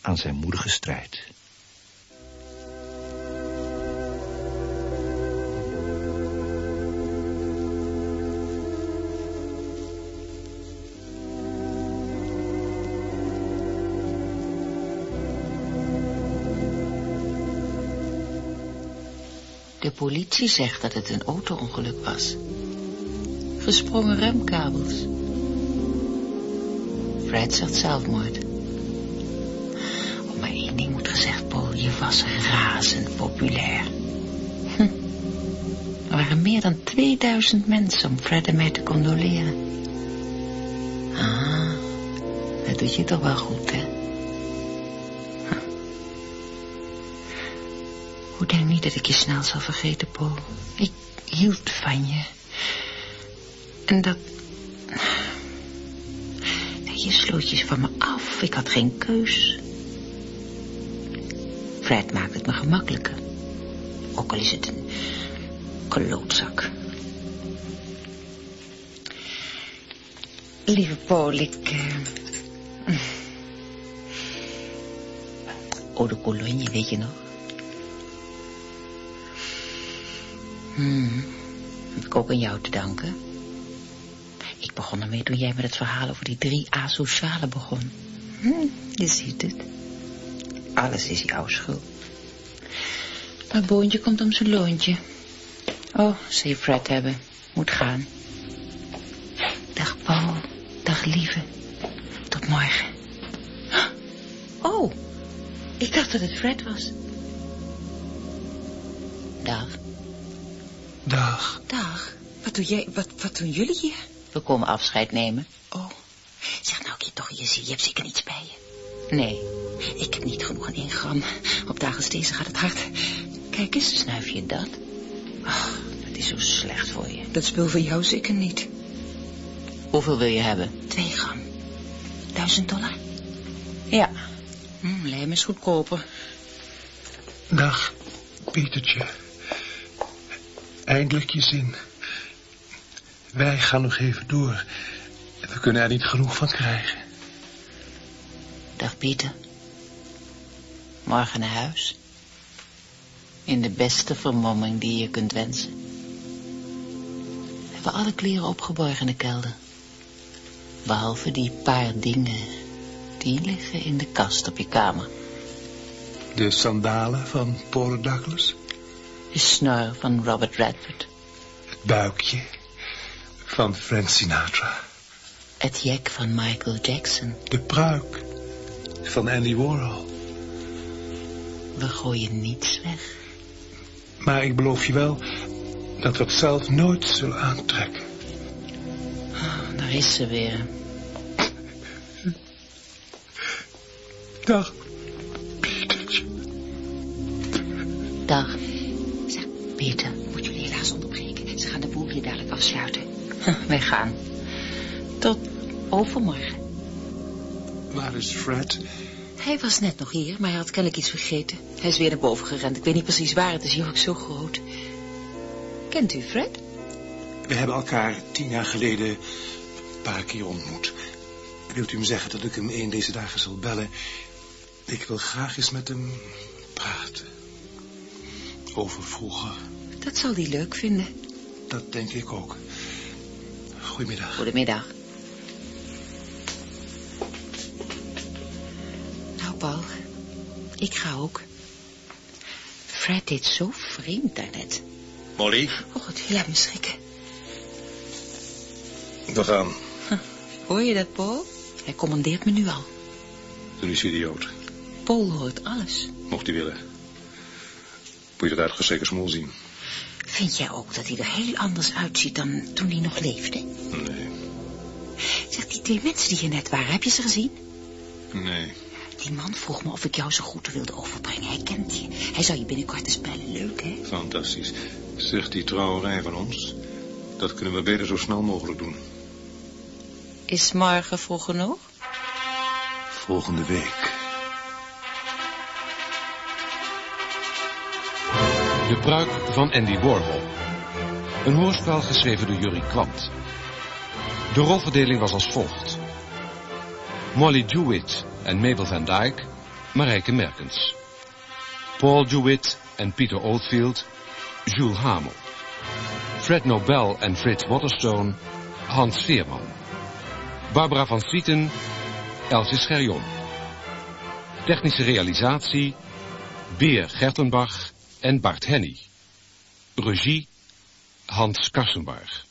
[SPEAKER 5] aan zijn moedige strijd.
[SPEAKER 9] De politie zegt dat het een auto-ongeluk was. Gesprongen remkabels. Fred zegt zelfmoord. Oh, maar één ding moet gezegd, Paul. Je was razend populair. Hm. Er waren meer dan 2000 mensen om Fred en mij te condoleren. Ah, dat doet je toch wel goed, hè? Dat ik je snel zal vergeten, Paul. Ik hield van je. En dat... Je sloot je van me af. Ik had geen keus. Fred maakt het me gemakkelijker. Ook al is het een klootzak. Lieve Paul, ik... Uh... Eau de Cologne, weet je nog? Hmm. Heb ik ook aan jou te danken. Ik begon ermee toen jij met het verhaal over die drie asocialen begon. Hm, je ziet het. Alles is jouw schuld. Maar Boontje komt om zijn loontje. Oh, ze je Fred hebben. Moet gaan. Dag Paul. Dag lieve. Tot morgen. Oh, ik dacht dat het Fred was. Dag.
[SPEAKER 8] Dag.
[SPEAKER 31] Wat doe jij, wat, wat doen jullie hier?
[SPEAKER 9] We komen afscheid nemen.
[SPEAKER 31] Oh. Zeg nou, toch, je, je hebt zeker niets bij je.
[SPEAKER 9] Nee.
[SPEAKER 31] Ik heb niet genoeg aan één gram. Op dagen als deze gaat het hard. Kijk eens.
[SPEAKER 9] Snuif je dat? Ach, dat is zo slecht voor je.
[SPEAKER 31] Dat spul voor jou zeker niet.
[SPEAKER 9] Hoeveel wil je hebben?
[SPEAKER 31] Twee gram. Duizend dollar?
[SPEAKER 9] Ja.
[SPEAKER 31] Hm, lijm is goedkoper.
[SPEAKER 8] Dag, Pietertje. Eindelijk je zin. Wij gaan nog even door. We kunnen er niet genoeg van krijgen.
[SPEAKER 9] Dag Pieter. Morgen naar huis. In de beste vermomming die je kunt wensen. We hebben alle kleren opgeborgen in de kelder. Behalve die paar dingen. Die liggen in de kast op je kamer.
[SPEAKER 8] De sandalen van Paul Douglas.
[SPEAKER 9] De snor van Robert Redford.
[SPEAKER 8] Het buikje van Frank Sinatra.
[SPEAKER 9] Het jek van Michael Jackson.
[SPEAKER 8] De pruik van Andy Warhol.
[SPEAKER 9] We gooien niets weg.
[SPEAKER 8] Maar ik beloof je wel dat we het zelf nooit zullen aantrekken.
[SPEAKER 9] Oh, daar is ze weer.
[SPEAKER 8] Dag,
[SPEAKER 9] Pietertje. Dag. Afsluiten. Wij gaan. Tot overmorgen.
[SPEAKER 8] Waar is Fred?
[SPEAKER 31] Hij was net nog hier, maar hij had kennelijk iets vergeten. Hij is weer naar boven gerend. Ik weet niet precies waar, het is hier ook zo groot. Kent u Fred?
[SPEAKER 8] We hebben elkaar tien jaar geleden een paar keer ontmoet. Wilt u me zeggen dat ik hem een deze dagen zal bellen? Ik wil graag eens met hem praten. Over vroeger.
[SPEAKER 31] Dat zal hij leuk vinden.
[SPEAKER 8] Dat denk ik ook. Goedemiddag.
[SPEAKER 9] Goedemiddag.
[SPEAKER 31] Nou, Paul, ik ga ook. Fred deed zo vreemd daarnet.
[SPEAKER 32] Molly?
[SPEAKER 31] Oh, het laat me schrikken.
[SPEAKER 32] We gaan.
[SPEAKER 31] Hoor je dat, Paul? Hij commandeert me nu al.
[SPEAKER 33] Toen is idioot.
[SPEAKER 31] Paul hoort alles.
[SPEAKER 33] Mocht hij willen. Moet je dat uitgestreken smoel zien.
[SPEAKER 31] Vind jij ook dat hij er heel anders uitziet dan toen hij nog leefde?
[SPEAKER 33] Nee.
[SPEAKER 31] Zeg, die twee mensen die hier net waren, heb je ze gezien?
[SPEAKER 33] Nee.
[SPEAKER 31] Die man vroeg me of ik jou zo goed wilde overbrengen. Hij kent je. Hij zou je binnenkort eens bellen. Leuk, hè?
[SPEAKER 33] Fantastisch. Zegt die trouwerij van ons. Dat kunnen we beter zo snel mogelijk doen.
[SPEAKER 9] Is morgen vroeg genoeg?
[SPEAKER 33] Volgende week.
[SPEAKER 2] De pruik van Andy Warhol. Een hoorspel geschreven door Jurie Kwant. De rolverdeling was als volgt. Molly Dewitt en Mabel van Dyke, Marijke Merkens. Paul Dewitt en Peter Oldfield, Jules Hamel. Fred Nobel en Frits Waterstone, Hans Veerman. Barbara van Swieten, Elsje Scherjon. Technische realisatie, Beer Gertenbach en Bart Henny. Regie Hans Karsenbarg.